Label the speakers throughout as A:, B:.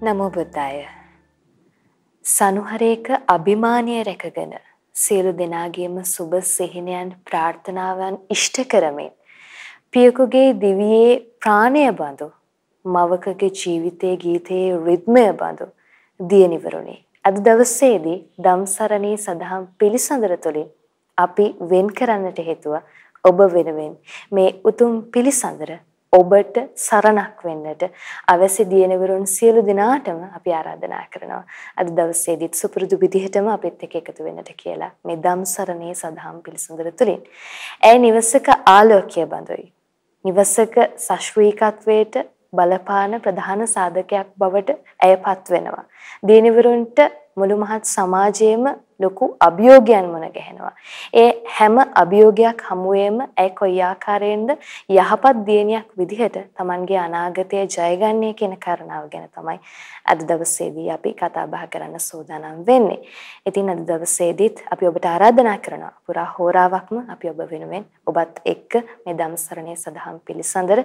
A: නමෝ බුද්දාය. සනුහරේක අභිමානය රැකගෙන සියලු දෙනාගේම සුබ සිහිනයන් ප්‍රාර්ථනාවන් ඉෂ්ට කරමින් පියකුගේ දිවියේ ප්‍රාණය බඳු මවකගේ ජීවිතයේ ගීතයේ රිද්මය බඳු දියනිවරුනි අද දවසේදී ධම්සරණී සදහම් පිළිසඳර තුළින් අපි වෙන් කරන්නට හේතුව ඔබ වෙනුවෙන් මේ උතුම් පිළිසඳර ඔබට සරණක් වෙන්නට අවශ්‍ය දියණවරුන් සියලු දෙනාටම අපි ආරාධනා කරනවා. අද දවසේදීත් සුපුරුදු විදිහටම අපිත් එක්ක එකතු වෙන්නට කියලා මේ ධම්සරණේ සදහම් පිළිසඳර තුලින්. ඇය නිවසක ආලෝකය බඳුයි. නිවසක සශ්‍රීකත්වයට බලපාන ප්‍රධාන සාධකයක් බවට ඇයපත් වෙනවා. දියණවරුන්ට මුළු මහත් සමාජයේම ලොකු අභියෝගයන් මුණ ගැහෙනවා. ඒ හැම අභියෝගයක් හමුවේම ඇයි කොයි ආකාරයෙන්ද යහපත් දියණියක් විදිහට Tamanගේ අනාගතය ජයගන්නේ කියන කාරණාව ගැන තමයි අද දවසේදී අපි කතා බහ කරන්න සූදානම් වෙන්නේ. ඉතින් අද දවසේදීත් අපි ඔබට ආරාධනා කරනවා පුරා හෝරාවක්ම අපි ඔබ වෙනුවෙන් ඔබත් එක්ක මේ ධම්සරණයේ සදහම් පිළිසඳර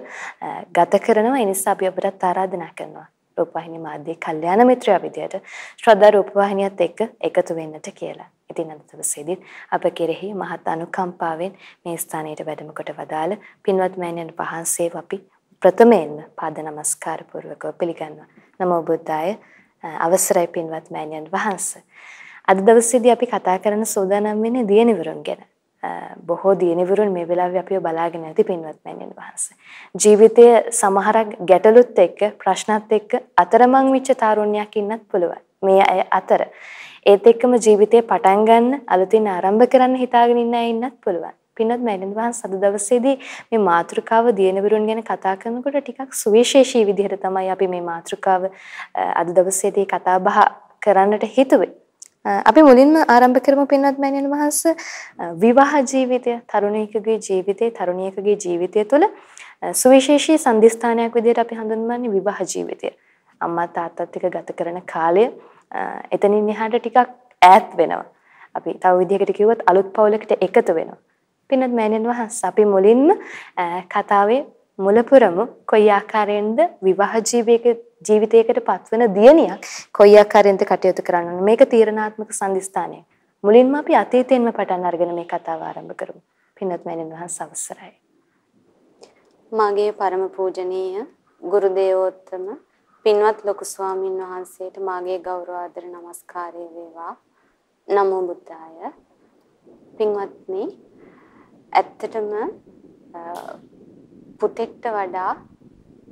A: ගත කරනවා. ඒ නිසා අපි ඔබට ආරාධනා කරනවා රූපවාහිනී මාධ්‍යයේ කල්යාණ මිත්‍රයා විදියට ශ්‍රද්ධා රූපවාහිනියත් එක්ක එකතු වෙන්නට කියලා. ඉතින් අද දවසේදී අප කෙරෙහි මහත් අනුකම්පාවෙන් මේ ස්ථානයට වැඩම කොට වදාළ පින්වත් මෑණියන් වහන්සේව අපි ප්‍රථමයෙන්ම පාද නමස්කාර පූර්වකව පිළිගන්නවා. නමෝ බුද්ධාය අවසරයි පින්වත් මෑණියන් වහන්සේ. අද දවසේදී අපි කතා කරන සූදානම් වෙන්නේ දියනිවරුන් ගැන. බොහෝ දියණිවරුන් මේ වෙලාවේ අපිව බලාගෙන ඇති පින්වත් මෑණියන් වහන්සේ. ජීවිතයේ සමහරක් ගැටලුත් එක්ක ප්‍රශ්නත් එක්ක අතරමං වෙච්ච තරුණියක් ඉන්නත් පුළුවන්. මේ අය අතර ඒත් එක්කම ජීවිතේ පටන් ගන්න අලුතින් ආරම්භ කරන්න හිතාගෙන ඉන්න අය ඉන්නත් පුළුවන්. පින්වත් මෑණියන් වහන්සේ අද දවසේදී මේ මාතෘකාව දියණිවරුන් ගැන කතා කරනකොට ටිකක් සුවිශේෂී විදිහට තමයි අපි මේ මාතෘකාව අද දවසේදී කතා බහ කරන්නට හිතුවේ. අපි මුලින්ම ආරම්භ කරමු පින්වත් මෑණියන් වහන්සේ විවාහ ජීවිතය තරුණයෙකුගේ ජීවිතේ තරුණියකගේ ජීවිතය තුළ සුවිශේෂී සම්දිස්ථානයක් විදිහට අපි හඳුන්වන්නේ විවාහ ජීවිතය. අම්මා තාත්තත් එක්ක ගත කරන කාලය එතනින් එහාට ටිකක් ඈත් වෙනවා. අපි තව විදිහකට කිව්වොත් අලුත් පවුලකට එකතු වෙනවා. පින්වත් මෑණියන් වහන්සේ අපි මුලින්ම කතාවේ මුලපුරම කොයි ආකාරයෙන්ද විවාහ ජීවිතයකට පත්වන දියණියක් කොයි ආකාරයෙන්ද කටයුතු කරන්න මේක තීරණාත්මක සම්දිස්ථානය. මුලින්ම අපි අතීතයෙන්ම පටන් අරගෙන මේ කතාව ආරම්භ කරමු. පින්වත් මෑණියන් වහන්සේ අවසරයි.
B: මාගේ ಪರම පූජනීය ගුරු දේවෝත්තම පින්වත් ලොකු ස්වාමින් වහන්සේට මාගේ ගෞරව ආදර නමස්කාරය වේවා. නමෝ බුද්ධාය. පින්වත්නි ඇත්තටම පුතෙක්ට වඩා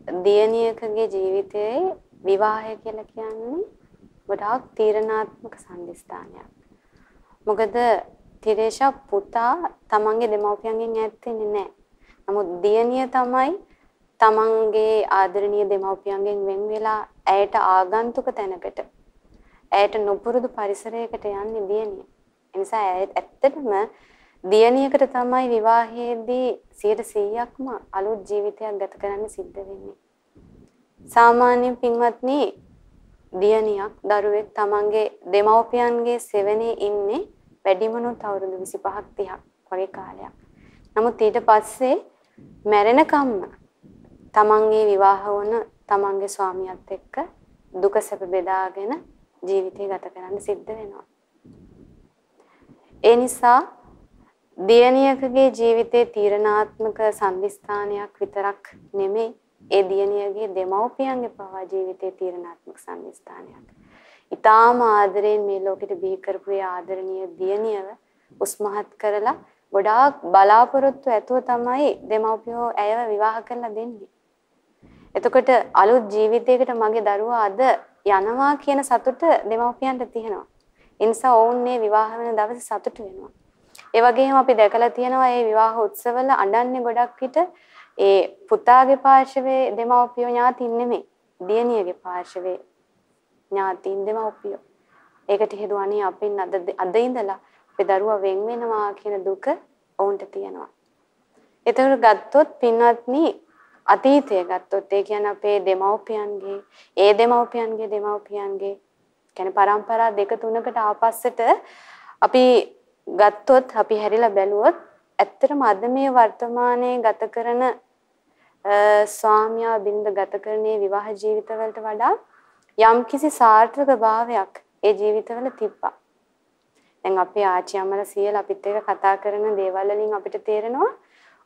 B: දියණියකගේ ජීවිතයේ විවාහය කියලා කියන්නේ ගොඩාක් තීරණාත්මක සම්දිස්ථානයක්. මොකද තිරේෂා පුතා තමන්ගේ දෙමව්පියන්ගෙන් ඈත් වෙන්නේ නැහැ. නමුත් දියණිය තමයි තමන්ගේ ආදරණීය දෙමව්පියන්ගෙන් වෙන් වෙලා ඇයට ආගන්තුක තැනකට ඇයට නොපුරුදු පරිසරයකට යන්නේ දියණිය. එනිසා ඇත්තටම දියණියකට තමයි විවාහයේදී 100%ක්ම අලුත් ජීවිතයක් ගත කරන්න සිද්ධ වෙන්නේ. සාමාන්‍ය පින්වත්නි දියණියක් දරුවෙක් තමන්ගේ දෙමව්පියන්ගේ සෙවණේ ඉන්නේ වැඩිමනොත් අවුරුදු 25ක් 30ක් වගේ කාලයක්. නමුත් ඊට පස්සේ මැරෙනකම්ම තමන්ගේ විවාහ වුණ තමන්ගේ ස්වාමියාත් එක්ක දුක සැප බෙදාගෙන ජීවිතය ගත කරන්න සිද්ධ වෙනවා. ඒ නිසා දියණියකගේ ජීවිතේ තීරණාත්මක සම්දිස්ථානයක් විතරක් නෙමෙයි ඒ දියණියගේ දෙමව්පියන්ගේ පවා ජීවිතේ තීරණාත්මක සම්දිස්ථානයක්. ඊටාම ආදරෙන් මේ ලෝකෙට බිහි කරපු ඒ ආදරණීය දියණියව උස්මහත් කරලා ගොඩාක් බලාපොරොත්තු ඇතුව තමයි දෙමව්පියෝ ඇයව විවාහ කරලා දෙන්නේ. එතකොට අලුත් ජීවිතයකට මගේ දරුවා අද යනවා කියන සතුට දෙමව්පියන්ට තියෙනවා. ඒ නිසා ඔවුන් මේ විවාහ වෙන දවසේ සතුට වෙනවා. ඒ වගේම අපි දැකලා තියෙනවා මේ විවාහ උත්සවවල අඬන්නේ ගොඩක් විට ඒ පුතාගේ පාර්ශවයේ දෙමව්පියෝ ඥාතින් නෙමෙයි. දියණියගේ පාර්ශවයේ ඥාතින් දෙමව්පියෝ. ඒකට හේතුව අනේ අපින් අද අද ඉඳලා අපේ දරුවා වෙන් වෙනවා කියන දුක ඔවුන්ට තියෙනවා. එතකොට ගත්තොත් පින්වත්නි අතීතය ගත්තොත් ඒ කියන්නේ අපේ දෙමව්පියන්ගේ ඒ දෙමව්පියන්ගේ දෙමව්පියන්ගේ කියන්නේ પરම්පරා දෙක තුනකට ආපස්සට අපි ගත්තොත් අපි හැරිලා බැලුවොත් ඇත්තටම අද මේ වර්තමානයේ ගත කරන ස්වාමියා බින්ද ගත කරන විවාහ ජීවිතවලට වඩා යම්කිසි සාර්ථක භාවයක් ඒ ජීවිතවල තිබ්බා. දැන් අපේ ආච්චි අම්මලා සියලා අපිත් එක්ක කතා කරන දේවල් වලින් අපිට තේරෙනවා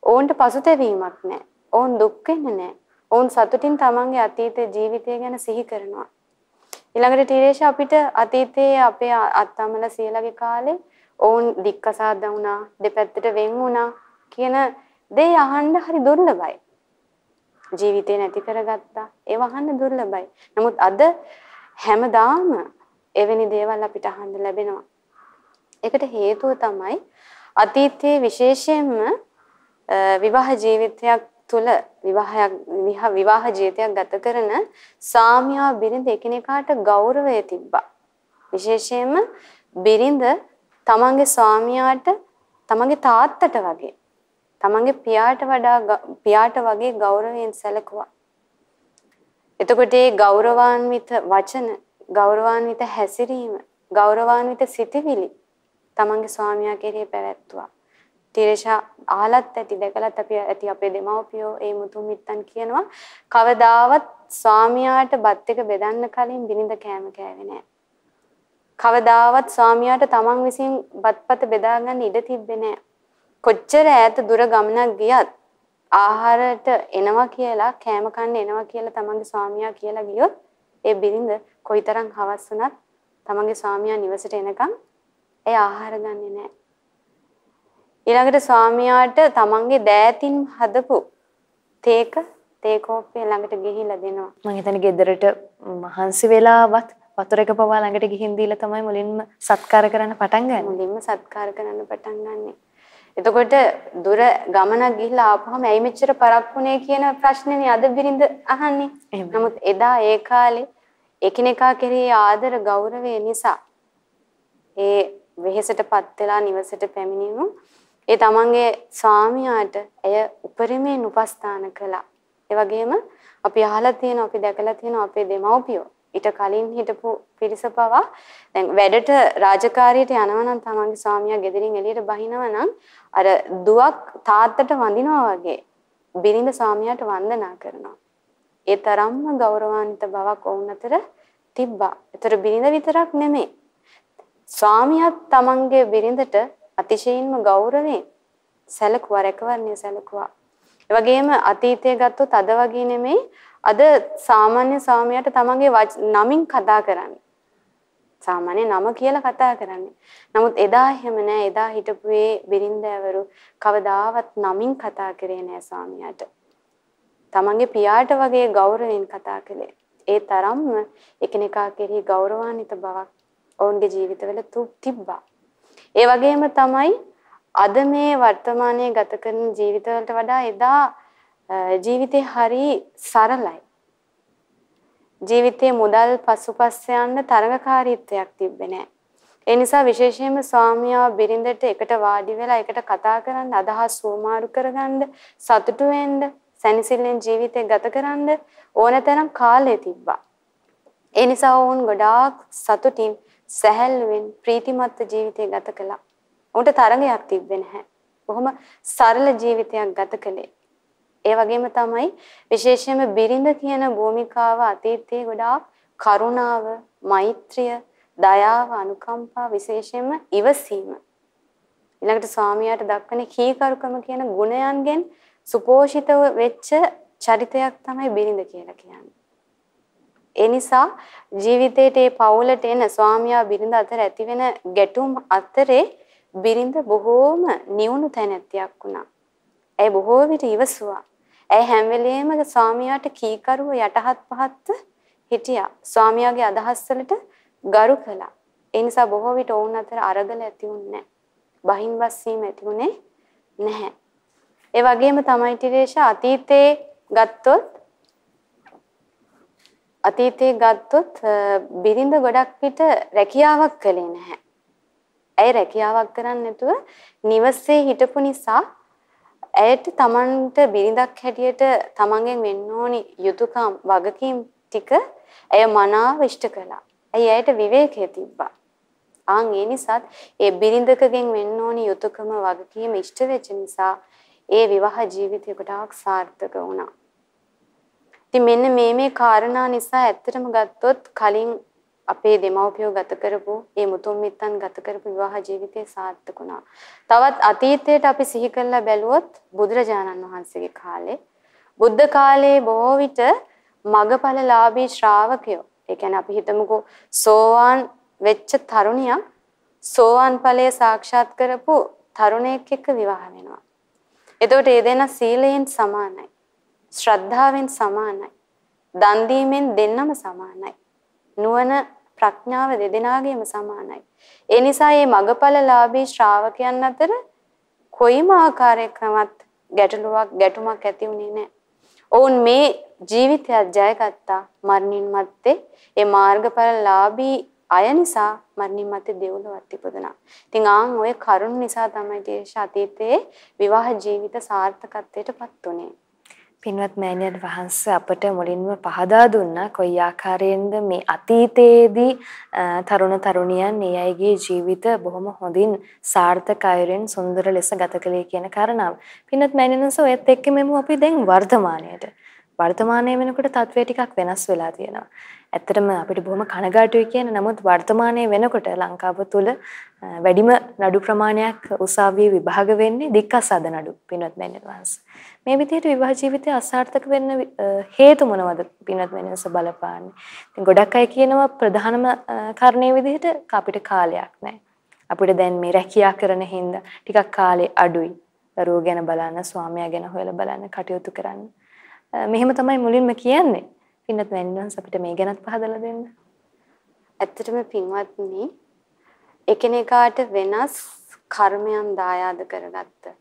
B: ඕන්ට පසුතැවීමක් නැහැ. ඕන් දුක් වෙන්නේ නැහැ. ඕන් සතුටින් තමන්ගේ අතීත ජීවිතය ගැන සිහි කරනවා. ඊළඟට ටීරේෂ අපිට අතීතයේ අපේ අත්තම්මලා සියලාගේ කාලේ ඕන් දික්කසාද වුණා, දෙපැත්තට වෙන් වුණා කියන දේ අහන්න හරි දුර්ලභයි. ජීවිතේ නැති කරගත්තා. ඒව අහන්න දුර්ලභයි. නමුත් අද හැමදාම එවැනි දේවල් අපිට අහන්න ලැබෙනවා. ඒකට හේතුව තමයි අතීතයේ විශේෂයෙන්ම විවාහ ජීවිතයක් තුළ විවාහයක් විවාහ ජීවිතයක් ගත කරන සාමියා බිරිඳ එකිනෙකාට ගෞරවය තිබ්බා. විශේෂයෙන්ම බිරිඳ තමන්ගේ ස්වාමියාට තමන්ගේ තාත්තට වගේ තමන්ගේ පියාට වඩා පියාට වගේ ගෞරවයෙන් සැලකුවා. එතකොට ඒ ගෞරවාන්විත වචන, ගෞරවාන්විත හැසිරීම, ගෞරවාන්විත සිතවිලි තමන්ගේ ස්වාමියා කෙරෙහි පැවැත්තුවා. තිරේෂා අහලත් ඇති දැකලත් අපි ඇති අපේ දෙමව්පියෝ ඒ මුතුන් මිත්තන් කියනවා කවදාවත් ස්වාමියාට බත් එක බෙදන්න කලින් බිනිඳ කෑම කෑවේ නැහැ. කවදාවත් ස්වාමියාට තමන් විසින් බත්පත බෙදා ගන්න ඉඩ තිබ්බේ නැහැ. කොච්චර ඈත දුර ගමනක් ගියත් ආහාරයට එනවා කියලා කෑම කන්න එනවා කියලා තමන්ගේ ස්වාමියා කියලා ගියොත් ඒ බිරිඳ කොයිතරම් හවස් වුණත් තමන්ගේ ස්වාමියා නිවසට එනකම් ඒ ආහාර ගන්නෙ නැහැ. ඊළඟට ස්වාමියාට තමන්ගේ දෑතින් හදපු තේක තේ කෝප්පය ළඟට ගිහිල්ලා දෙනවා.
A: මම හිතන්නේ ගෙදරට මහන්සි වෙලාවත් වතුර එක පවා ළඟට ගිහින් දීලා තමයි මුලින්ම සත්කාර කරන්න පටන් ගන්නේ.
B: මුලින්ම සත්කාර කරන්න පටන් ගන්නෙ. එතකොට දුර ගමනක් ගිහිල්ලා ආපුවම ඇයි මෙච්චර පරක්කුනේ කියන ප්‍රශ්නේනේ අද බිරිඳ අහන්නේ. නමුත් එදා ඒ කාලේ එකිනෙකා කෙරෙහි ආදර ගෞරවය නිසා ඒ වෙහෙසටපත් වෙලා නිවසට පැමිණිනු ඒ තමන්ගේ ස්වාමියාට ඇය උපරිමයෙන් උපස්ථාන කළා. ඒ වගේම අපි අහලා තියෙනවා අපි දැකලා තියෙනවා අපේ දෙමව්පියෝ ඊට කලින් හිටපු පිරිස පවා දැන් වැඩට රාජකාරියට යනවා නම් තමන්ගේ ස්වාමියා ගෙදරින් එළියට බහිනවා නම් අර දුවක් තාත්තට වඳිනවා වගේ බිරිඳ ස්වාමියාට වන්දනා කරනවා. ඒ තරම්ම ගෞරවාන්විත බවක් වුණ අතර තිබ්බා. ඒතර බිරිඳ විතරක් නෙමෙයි. ස්වාමියාත් තමන්ගේ බිරිඳට අතිශයින්ම ගෞරවයෙන් සැලකුවා රැකවරණය සැලකුවා. ඒ වගේම අතීතයේ ගත්තොත් අද වගේ නෙමෙයි අද සාමාන්‍ය ස්වාමියාට තමන්ගේ නමින් කතා කරන්නේ. සාමාන්‍ය නම කියලා කතා කරන්නේ. නමුත් එදා එහෙම නෑ. එදා හිටපු ඒ බිරින්දෑවරු කවදාවත් නමින් කතා කරේ නෑ ස්වාමියාට. තමන්ගේ පියාට වගේ ගෞරවයෙන් කතා කළේ. ඒ තරම්ම එකිනෙකා කෙරෙහි ගෞරවාන්විත බවක් ඔවුන්ගේ ජීවිතවල තිබ්බා. ඒ වගේම තමයි අද මේ වර්තමානයේ ගත කරන ජීවිතවලට වඩා එදා ජීවිතේ හරි සරලයි. ජීවිතේ මුදල් පසුපස්ස යන්න තරඟකාරීත්වයක් තිබ්බේ නැහැ. ඒ නිසා විශේෂයෙන්ම ස්වාමියා බිරිඳට එකට වාඩි වෙලා එකට කතා කරන්න අදහස් සුවමාරු කරගන්න සතුටු වෙන්න සැනසෙල්ලෙන් ජීවිතය ගත කරන්න ඕනතරම් කාලය තිබ්බා. ඒ නිසා වුන් ගොඩාක් සතුටින් සැහැල්ලුවෙන් ප්‍රීතිමත් ජීවිතය ගත කළා. උන්ට තරඟයක් තිබ්බේ නැහැ. බොහොම සරල ජීවිතයක් ගත කළේ. ඒ වගේම තමයි විශේෂයෙන්ම බිරිඳ කියන භූමිකාව අතීතයේ ගොඩාක් කරුණාව, මෛත්‍රිය, දයාව, අනුකම්පා විශේෂයෙන්ම ඉවසීම. ඊළඟට ස්වාමියාට දක්වන කීකරුකම කියන ගුණයන්ගෙන් සුපෝෂිතව වෙච්ච චරිතයක් තමයි බිරිඳ කියලා කියන්නේ. ඒ නිසා ජීවිතේට ඒ පවුලට එන ස්වාමියා බිරිඳ අතර ඇතිවෙන ගැටුම් අතරේ බිරිඳ බොහෝම නිවුණු තැනැත්තියක් වුණා. ඇය බොහෝ විට ඉවසුවා. ඇය හැම වෙලෙම ස්වාමියාට කීකරුව යටහත් පහත්ව හිටියා. ස්වාමියාගේ අදහස් වලට ගරු කළා. ඒ නිසා බොහෝ විට ඔවුන් අතර අරගල ඇති වුණේ බහින් බස්සීම ඇති වුණේ නැහැ. ඒ වගේම තමයි ටිරේෂ අතීතයේ ගත්තොත් අතීතයේ ගත්තොත් බිරිඳ ගොඩක් විට රැකියාවක් කළේ නැහැ. ඇය රැකියාවක් කරන්නේ නැතුව නිවසේ හිටපු නිසා ඇයට තමන්ට බිරිඳක් හැටියට තමන්ගෙන් වෙන්න ඕනි යුතුයකම් වගකීම් ටික ඇය මනාව ඉෂ්ට කළා. ඇයි ඇයට විවේකයේ තිබ්බා. ආන් ඒ නිසාත් ඒ බිරිඳකගෙන් වෙන්න ඕනි යුතුයකම වගකීම ඉෂ්ට වෙච්ච නිසා ඒ විවාහ ජීවිතය ගොඩාක් සාර්ථක වුණා. ඉතින් මෙන්න මේ මේ කාරණා නිසා ඇත්තටම ගත්තොත් කලින් අපේ දෙමව්පියෝ ගත කරපු මේ මුතුන් මිත්තන් ගත කරපු විවාහ ජීවිතය සාර්ථක වුණා. තවත් අතීතයට අපි සිහි කරලා බැලුවොත් බුදුරජාණන් වහන්සේගේ කාලේ බුද්ධ කාලයේ බොහෝ විට මගඵලලාභී ශ්‍රාවකයෝ ඒ කියන්නේ අපි හිතමුකෝ සෝවාන් වෙච්ච තරුණියක් සෝවාන් ඵලය සාක්ෂාත් කරපු තරුණයෙක් එක්ක විවාහ වෙනවා. එතකොට ඒ දෙන සීලයෙන් සමානයි. ශ්‍රද්ධාවෙන් සමානයි. දන් දීමෙන් දෙන්නම සමානයි. නුවණ ප්‍රඥාව දෙදෙනාගේම සමානයි. ඒ නිසා මේ මගඵලලාභී ශ්‍රාවකයන් අතර කොයිම ආකාරයකවත් ගැටලුවක් ගැටුමක් ඇති වුණේ නැහැ. ඔවුන් මේ ජීවිතයත් ජයගත්තා මරණින් මත්තේ ඒ මාර්ගඵලලාභී අය නිසා මරණින් මත්තේ දෙව්ලොවත් ඉපදුනා. ඉතින් ආන් ওই කරුණ නිසා තමයි තීර්ෂ අතීතයේ විවාහ ජීවිත සාර්ථකත්වයටපත් උනේ.
A: පින්වත් මෑණියන් වහන්සේ අපට මුලින්ම පහදා දුන්නා කොයි ආකාරයෙන්ද මේ අතීතයේදී තරුණ තරුණියන් මේ අයගේ ජීවිත බොහොම හොඳින් සාර්ථක අයුරින් සුන්දර ලෙස ගත කළේ කියන කාරණාව. පින්වත් මෑණියන්ස ඔයත් එක්කෙමම අපි දැන් වර්තමානයේට වර්තමානයේ වෙනකොට තත්ත්වය ටිකක් වෙනස් වෙලා තියෙනවා. ඇත්තටම අපිට බොහොම කනගාටුයි කියන නමුත් වර්තමානයේ වෙනකොට ලංකාව තුළ වැඩිම නඩු ප්‍රමාණයක් උසාවියේ විභාග වෙන්නේ දික්කසාද නඩු පින්වත් මෑණියන් වහන්සේ. මේ විදිහට විවාහ ජීවිතය අසාර්ථක වෙන්න හේතු මොනවද පින්වත් මෑණියන්ස බලපාන්නේ? ඉතින් ගොඩක් අය කියනවා ප්‍රධානම කාරණේ විදිහට අපිට කාලයක් නැහැ. අපිට දැන් මේ රැකියා කරන හින්දා ටිකක් කාලේ අඩුයි. දරුවෝ ගැන බලන්න, ස්වාමියා ගැන හොයලා බලන්න, කටයුතු කරන්න. මෙහෙම තමයි මුලින්ම කියන්නේ. පින්නත් වැන්නස් අපිට මේ ගැනත් පහදලා දෙන්න.
B: ඇත්තටම පින්වත්නි එකිනෙකාට වෙනස් කර්මයන් දායාද කරගත්ත.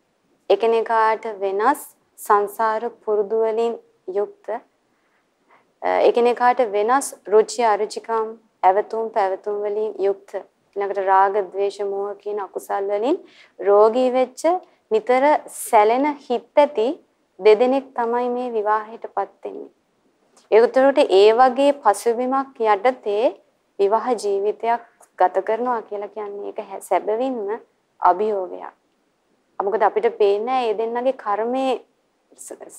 B: එකිනෙකාට වෙනස් සංසාර පුරුදු වලින් යුක්ත එකිනෙකාට වෙනස් රුචි අරුචිකම් ඇවතුම් පැවතුම් වලින් යුක්ත ඊළඟට රාග ద్వේෂ මෝහ කියන අකුසල් වලින් රෝගී වෙච්ච නිතර සැලෙන හිත් ඇති දෙදෙනෙක් තමයි මේ විවාහයටපත් වෙන්නේ. ඒතරට ඒ වගේ පසුබිමක් යටතේ විවාහ ජීවිතයක් ගත කරනවා කියලා කියන්නේ ඒක සැබවින්ම අභියෝගයක්. මොකද අපිට පේන්නේ ඒ දෙන්නගේ කර්මයේ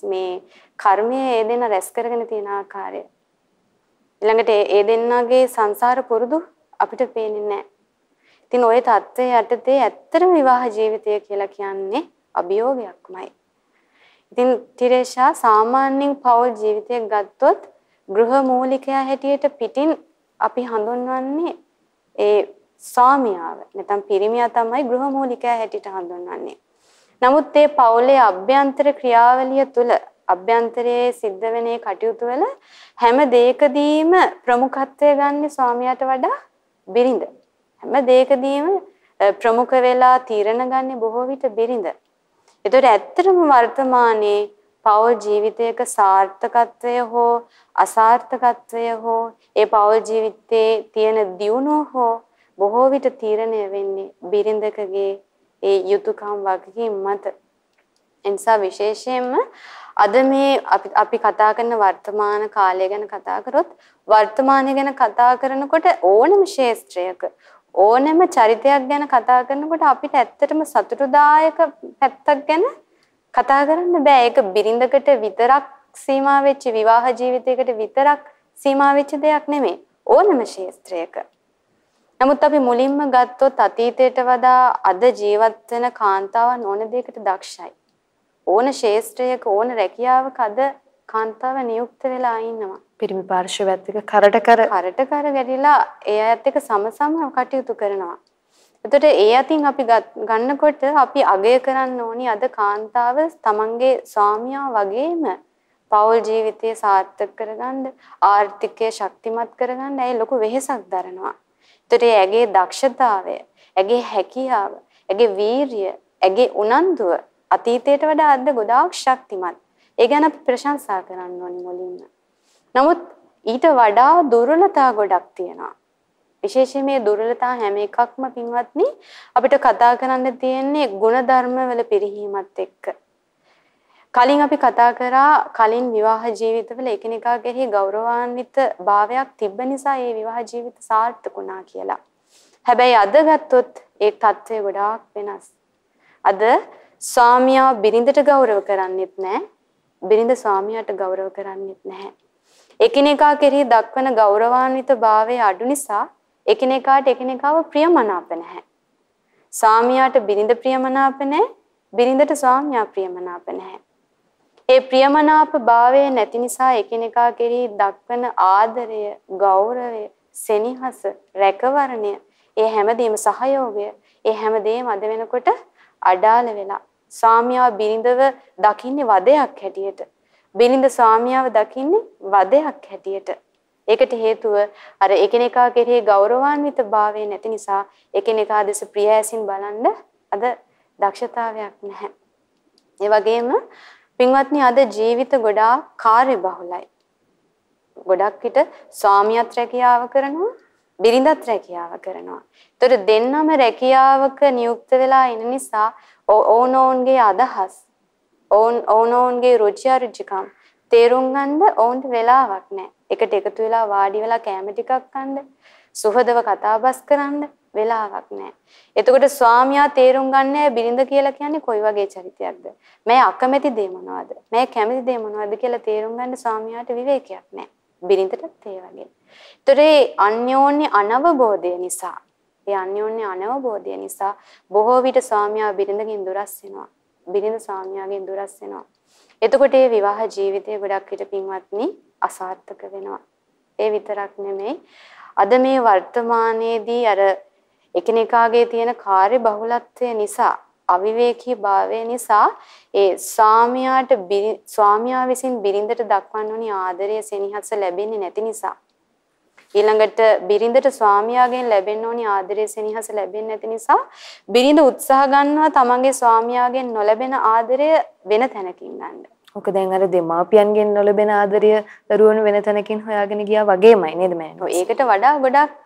B: මේ කර්මයේ ඒ දෙන්න රැස් කරගෙන තියෙන ආකාරය. ඊළඟට ඒ දෙන්නගේ සංසාර පුරුදු අපිට පේන්නේ නැහැ. ඉතින් ওই தත්ත්වයේ යටතේ ඇත්තටම විවාහ ජීවිතය කියලා කියන්නේ අභියෝගයක්මයි. ඉතින් තිරේෂා සාමාන්‍යයෙන් පෞල් ජීවිතයක් ගත්තොත් ගෘහ මූලිකයා හැටියට පිටින් අපි හඳුන්වන්නේ ඒ ස්වාමියාව. නැත්නම් පිරිමියා තමයි ගෘහ මූලිකයා හැටියට හඳුන්වන්නේ. නමුත් මේ පෞලේ අභ්‍යන්තර ක්‍රියාවලිය තුළ අභ්‍යන්තරයේ සිද්ධ වෙන කටයුතු වල හැම දෙයකදීම ප්‍රමුඛත්වය ගන්න ස්වාමියාට වඩා බිරිඳ. හැම දෙයකදීම ප්‍රමුඛ වෙලා තීරණ ගන්න බොහෝ විට බිරිඳ. ඒතකොට ඇත්තටම වර්තමානයේ පෞල් ජීවිතයක සාර්ථකත්වය හෝ අසාර්ථකත්වය හෝ ඒ පෞල් ජීවිතයේ තියෙන දියුණුව හෝ බොහෝ විට තීරණය වෙන්නේ බිරිඳකගේ ඒ යුතුයකම් වගකීම් මත. එනිසා විශේෂයෙන්ම අද මේ අපි අපි කතා කරන වර්තමාන කාලය ගැන කතා කරොත් වර්තමානය ගැන කතා කරනකොට ඕනම ශේස්ත්‍රයක ඕනෑම චරිතයක් ගැන කතා කරනකොට අපිට ඇත්තටම සතුටුදායක පැත්තක් ගැන කතා කරන්න බෑ. ඒක බිරිඳකට විතරක් සීමා වෙච්ච විවාහ ජීවිතයකට විතරක් සීමා වෙච්ච දෙයක් නෙමෙයි. ඕනෑම ශාස්ත්‍රයක. නමුත් අපි මුලින්ම ගත්තොත් අතීතයට වඩා අද ජීවත් වෙන කාන්තාවන් ඕන දෙයකට දක්ෂයි. ඕන ශාස්ත්‍රයක ඕන රැකියාවක අද කාන්තාව නියුක්ත වෙලා ඉන්නවා.
A: පිරිමි පාර්ශවයත් එක්ක කරට කර
B: කරට කර ගැටිලා ඒ අයත් එක්ක සමසම කටයුතු කරනවා. එතකොට ඒ අතින් අපි ගන්නකොට අපි අගය කරන්න ඕනි අද කාන්තාව තමන්ගේ ස්වාමියා වගේම පෞල් ජීවිතය සාර්ථක කරගන්න ආර්ථිකය ශක්තිමත් කරගන්න ඇයි ලොකු වෙහෙසක් දරනවා. එතකොට ඇගේ දක්ෂතාවය, ඇගේ හැකියාව, ඇගේ වීරිය, ඇගේ උනන්දුව අතීතයට වඩා අද ගොඩාක් ශක්තිමත්. ඒ ගැන අපි ප්‍රශංසා කරන්න ඕනි මුලින්ම. නමුත් ඊට වඩා දුර්වලතා ගොඩක් තියෙනවා. විශේෂයෙන් මේ දුර්වලතා හැම එකක්ම පින්වත්නි අපිට කතා කරන්න තියෙන්නේ ಗುಣධර්මවල පිරිහීමත් එක්ක. කලින් අපි කතා කරා කලින් විවාහ ජීවිතවල එකිනෙකා කෙරෙහි ගෞරවාන්විත භාවයක් තිබ්බ නිසා ඒ විවාහ ජීවිත සාර්ථක වුණා කියලා. හැබැයි අද ගත්තොත් ඒ తත්වය ගොඩාක් වෙනස්. අද ස්වාමියා බිරිඳට ගෞරව කරන්නේත් නැහැ. බිරිඳ ස්වාමියාට ගෞරව කරන්නේත් නැහැ. එකිනෙකා කෙරෙහි දක්වන ගෞරවාන්විත භාවයේ අඩු නිසා එකිනෙකාට එකිනෙකාව ප්‍රියමනාප නැහැ. ස්වාමියාට බිරිඳ ප්‍රියමනාප නැහැ. බිරිඳට ස්වාමියා ප්‍රියමනාප නැහැ. ඒ ප්‍රියමනාප භාවය නැති නිසා එකිනෙකා කෙරෙහි දක්වන ආදරය, ගෞරවය, සෙනෙහස, රැකවරණය, ඒ හැමදේම සහයෝගය, ඒ හැමදේම අද වෙනකොට අඩාල වෙලා ස්වාමියා බිරිඳව දකින්නේ වදයක් හැටියට. බිරිඳ ස්වාමියාව දකින්නේ වදයක් හැටියට. ඒකට හේතුව අර එකිනෙකා කෙරෙහි ගෞරවාන්විත භාවය නැති නිසා එකිනෙකා දෙස ප්‍රිය ඇසින් බලන්න අද දක්ෂතාවයක් නැහැ. ඒ වගේම පින්වත්නි අද ජීවිත ගොඩාක් කාර්යබහුලයි. ගොඩක් විට ස්වාමියාත් රැකියාව කරනවා බිරිඳත් රැකියාව කරනවා. ඒතර දෙන්නම රැකියාවක නියුක්ත වෙලා ඉන්න නිසා ඕනෝන්ගේ අදහස් ඕන් ඕනෝන්ගේ රුචි අරුචිකම් තේරුම් ගන්න ඕන්ට වෙලාවක් නැහැ. එකට එකතු වෙලා වාඩි වෙලා කැම ටිකක් කන්න සුහදව කතාබස් කරන්න වෙලාවක් නැහැ. එතකොට ස්වාමියා තේරුම් ගන්නෑ බිරිඳ කියලා කියන්නේ කොයි වගේ චරිතයක්ද? මේ අකමැති දේ මොනවද? මේ කැමති දේ මොනවද කියලා තේරුම් ගන්න ස්වාමියාට විවේකයක් නැහැ. බිරිඳටත් ඒ වගේ. ඒතරේ අන්‍යෝන්‍ය අනවබෝධය නිසා ඒ අන්‍යෝන්‍ය අනවබෝධය නිසා බොහෝ විට ස්වාමියා බිරිඳගෙන් දුරස් වෙනවා. බිරිඳ ස්වාමියාගෙන් දුරස් වෙනවා. එතකොට මේ විවාහ ජීවිතය ගොඩක් විට පින්වත්නි අසාර්ථක වෙනවා. ඒ විතරක් නෙමෙයි අද මේ වර්තමානයේදී අර එකිනෙකාගේ තියෙන කාර්ය බහුලත්වය නිසා අවිවේකී භාවය නිසා ඒ ස්වාමියාට ස්වාමියා විසින් බිරිඳට දක්වන්න ඕනි ආදරය සෙනෙහස ලැබෙන්නේ නැති නිසා ඊළඟට බිරිඳට ස්වාමියාගෙන් ලැබෙන්න ඕනි ආදරය සෙනෙහස ලැබෙන්නේ නැති නිසා බිරිඳ උත්සාහ ගන්නවා තමන්ගේ ස්වාමියාගෙන් නොලැබෙන ආදරය වෙන තැනකින් ගන්න.
A: මොකද දැන් අර දෙමාපියන්ගෙන් නොලැබෙන ආදරය දරුවන වෙන තැනකින් හොයාගෙන ගියා වගේමයි නේද මෑණියෝ?
B: ඒකට වඩා ගොඩක්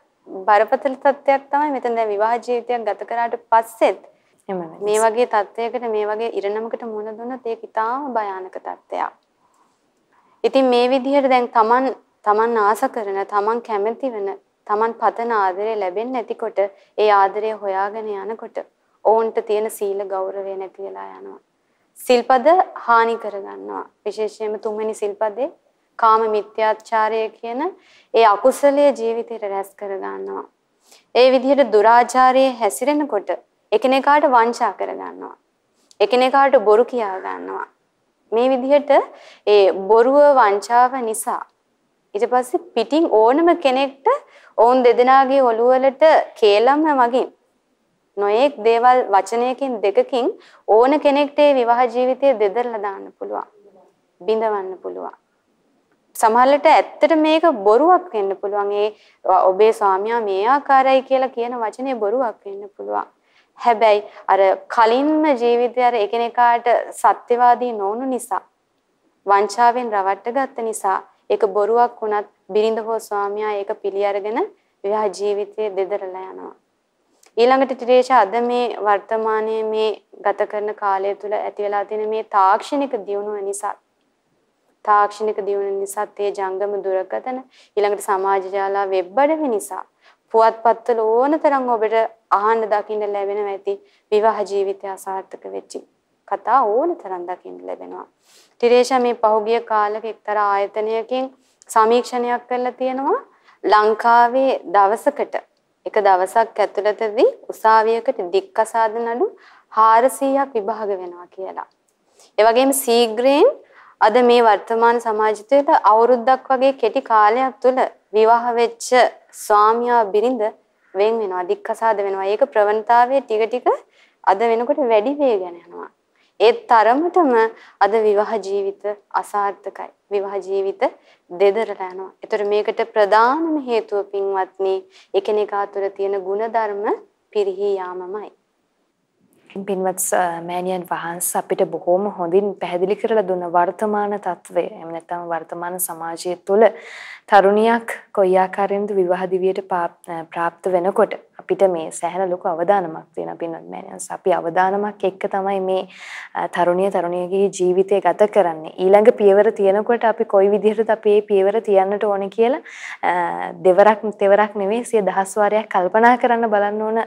B: බරපතල තත්ත්වයක් තමයි මෙතන දැන් විවාහ ජීවිතයක් ගත කරාට පස්සෙත් මේ වගේ තත්ත්වයකට මේ වගේ ඉරණමකට මුහුණ දුන්නොත් ඒක ඉතාම භයානක තත්ත්වයක්. ඉතින් මේ විදිහට දැන් Taman Taman ආස කරන, Taman කැමති වෙන, Taman පතන ආදරය ලැබෙන්නේ නැතිකොට ඒ ආදරය හොයාගෙන යනකොට ඕන්ට තියෙන සීල ගෞරවය නැති වෙලා යනවා. සිල්පද හානි කරගන්නවා. විශේෂයෙන්ම තුන්වෙනි සිල්පදේ කාම මිත්‍යාචාරය කියන ඒ අකුසලයේ ජීවිතේට රැස් කර ගන්නවා. ඒ විදිහට දුරාචාරයේ හැසිරෙනකොට එකිනෙකාට වංචා කර ගන්නවා. එකිනෙකාට බොරු කියා ගන්නවා. මේ විදිහට ඒ බොරුව වංචාව නිසා ඊට පස්සේ පිටින් ඕනම කෙනෙක්ට ඕන් දෙදෙනාගේ ඔළුව වලට කේලම මගින් නොයෙක් දේවල් වචනයකින් දෙකකින් ඕන කෙනෙක්ට විවාහ ජීවිතය දෙදරලා දාන්න පුළුවන්. බිඳවන්න පුළුවන්. සමහරවිට ඇත්තට මේක බොරුවක් වෙන්න පුළුවන්. ඒ ඔබේ ස්වාමියා මේ ආකාරයි කියලා කියන වචනේ බොරුවක් වෙන්න පුළුවන්. හැබැයි අර කලින්ම ජීවිතය අර එකිනෙකාට සත්‍යවාදී නොවුණු නිසා වංචාවෙන් රවට්ට ගත්ත නිසා ඒක බොරුවක් වුණත් බිරිඳ හෝ ස්වාමියා ඒක පිළි අරගෙන විවාහ ජීවිතයේ දෙදරලා යනවා. ඊළඟට ටිරේෂා අද මේ වර්තමානයේ මේ ගත කරන කාලය තුල ඇති වෙලා තියෙන මේ තාක්ෂණික දියුණුව නිසා තාක්ෂණික දියුණුව නිසා තේ ජංගම දුරකථන ඊළඟට සමාජ ජාලා වෙබ් අඩවි නිසා පුවත්පත්වල ඕන තරම් ඔබට අහන්න දකින්න ලැබෙනවා ඇති විවාහ ජීවිතය අසාර්ථක වෙච්චි කතා ඕන තරම් දකින්න ලැබෙනවා. ටිරේෂා මේ පහුගිය කාලෙක එක්තරා ආයතනයකින් සමීක්ෂණයක් කරලා තියෙනවා ලංකාවේ දවසකට එක දවසක් ඇතුළතදී උසාවියකට දික්කසාද නඩු 400ක් විභාග වෙනවා කියලා. ඒ වගේම සීග්‍රේන් අද මේ වර්තමාන සමාජිතයට අවුරුද්දක් වගේ කෙටි කාලයක් තුළ විවාහ වෙච්ච ස්වාමියා බිරිඳ වෙන් වෙනවා දික්කසාද වෙනවා. ඒක ප්‍රවණතාවයේ ටික ටික අද වෙනකොට වැඩි වේගන යනවා. ඒ තරමටම අද විවාහ ජීවිත අසාර්ථකයි. විවාහ ජීවිත දෙදරලා යනවා. ඒතර මේකට ප්‍රධානම හේතුව පින්වත්නි එකිනෙකා තුළ තියෙන ಗುಣධර්ම පිරිහි යාමමයි.
A: පින්වත් මෑණියන් වහන්සේ අපිට බොහොම හොඳින් පැහැදිලි කරලා දුන්න වර්තමාන తත්වය. එහෙම නැත්නම් වර්තමාන සමාජය තුළ තරුණියක් කොයි ආකාරයෙන්ද විවාහ දිවියට પ્રાપ્ત වෙනකොට අපිට මේ සෑහෙන ලොකු අවදානමක් තියෙනවා පින්වත් මෑණියන්ස්. අපි අවදානමක් එක්ක තමයි මේ තරුණිය තරුණියගේ ජීවිතය ගත කරන්නේ. ඊළඟ පියවර තියනකොට අපි කොයි විදිහටද අපි මේ පියවර තියන්නට ඕනේ කියලා දෙවරක් තෙවරක් නෙවෙයි සිය දහස් වාරයක් කල්පනා කරන්න බලන්න ඕන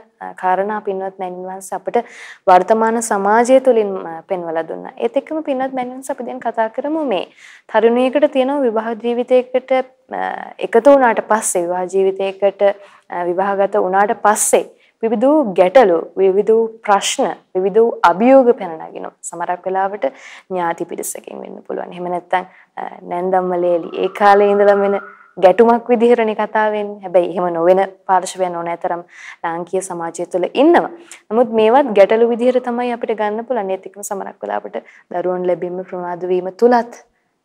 A: කාරණා පින්වත් මෑණියන්ස් අපිට වර්තමාන සමාජය තුලින් පෙන්වලා දුන්නා. ඒත් එක්කම පින්වත් මෑණියන්ස් අපි දැන් කතා කරමු මේ තරුණියකට තියෙන විවාහ ජීවිතයකට එකතු වුණාට පස්සේ විවාහ ජීවිතයකට විවාහගත වුණාට පස්සේ විවිධ ගැටලු විවිධ ප්‍රශ්න විවිධ අභියෝග පැන නගිනවා සමහරක් වෙලාවට ඥාති පිරිසකින් වෙන්න පුළුවන් එහෙම නැත්නම් නැන්දම්මලේලි ඒ කාලේ ඉඳලම වෙන ගැටුමක් විදිහටනේ කතා වෙන්නේ. හැබැයි එහෙම නොවන පාර්ශවයන් ඕනෑතරම් ලාංකීය සමාජය තුළ ඉන්නවා. නමුත් මේවත් ගැටලු විදිහට තමයි අපිට ගන්න පුළුවන්. ඒත් එක්කම සමහරක් වෙලාවට දරුවන් ලැබීම ප්‍රමාද වීම තුලත්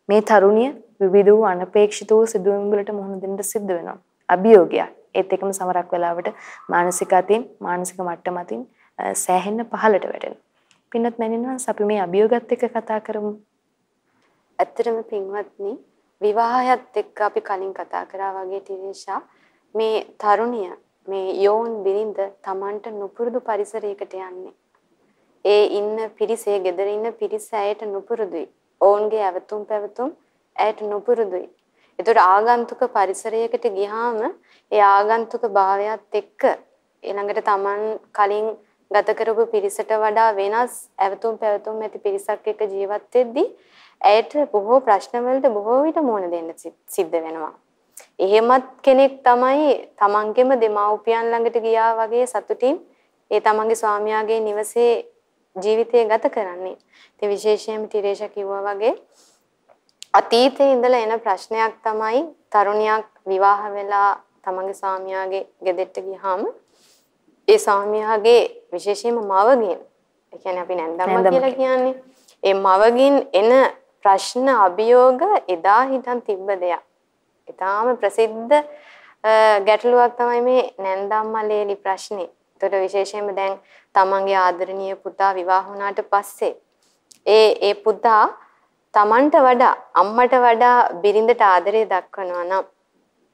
A: මේ තරුණිය විවිධ වූ අනපේක්ෂිත වූ සිදුවීම් වලට මුහුණ දෙන්න සිද්ධ වෙනවා. අභියෝගයක්. ඒත් එකම සමරක් වෙලාවට මානසික අතින් මානසික මට්ටම අතින් සෑහෙන්න පහළට වැටෙනවා. පින්වත් මැනින්වන්ස් අපි මේ අභියෝගات එක්ක කතා කරමු.
B: ඇත්තටම පින්වත්නි විවාහයත් එක්ක අපි කලින් කතා කරා වගේ තිරේෂා මේ තරුණිය මේ යෝන් බිරිඳ Tamanට නුපුරුදු පරිසරයකට යන්නේ. ඒ ඉන්න පිරිසේ ගෙදර ඉන්න පිරිස ඇයට නුපුරුදුයි. ඔවුන්ගේ ඇවතුම් පැවතුම් ඇයට නුපුරුදුයි. ඒතර ආගන්තුක පරිසරයකට ගියාම ඒ ආගන්තුක භාවයත් එක්ක ඊළඟට Taman කලින් ගත කරපු පිරිසට වඩා වෙනස් ඇවතුම් පැවතුම් ඇති පිරිසක් එක්ක ජීවත් වෙද්දී ඇයට බොහෝ ප්‍රශ්නවලට බොහෝ විට මුහුණ දෙන්න සිද්ධ වෙනවා. එහෙමත් කෙනෙක් තමයි Tamanගෙම දෙමව්පියන් ළඟට ගියා වගේ සතුටින් ඒ තමන්ගේ ස්වාමියාගේ නිවසේ ජීවිතය ගත කරන්නේ. ඉතින් විශේෂයෙන්ම තිරේෂා කිව්වා වගේ අතීතයේ ඉඳලා එන ප්‍රශ්නයක් තමයි තරුණියක් විවාහ වෙලා තමන්ගේ ස්වාමියාගේ ගෙදරට ගියාම ඒ ස්වාමියාගේ විශේෂයෙන්ම මවගෙන් ඒ කියන්නේ අපි නැන්දම්ම කියලා කියන්නේ ඒ මවගෙන් එන ප්‍රශ්න අභියෝග එදා හිටන් තිබ්බ දෙයක්. ඊටාම ප්‍රසිද්ධ ගැටලුවක් තමයි මේ නැන්දම්මලේලි ප්‍රශ්නේ. ඒතර විශේෂයෙන්ම දැන් තමන්ගේ ආදරණීය පුතා විවාහ වුණාට පස්සේ ඒ ඒ පුතා තමන්ට වඩා අම්මට වඩා බිරිඳට ආදරය දක්වනවා නම්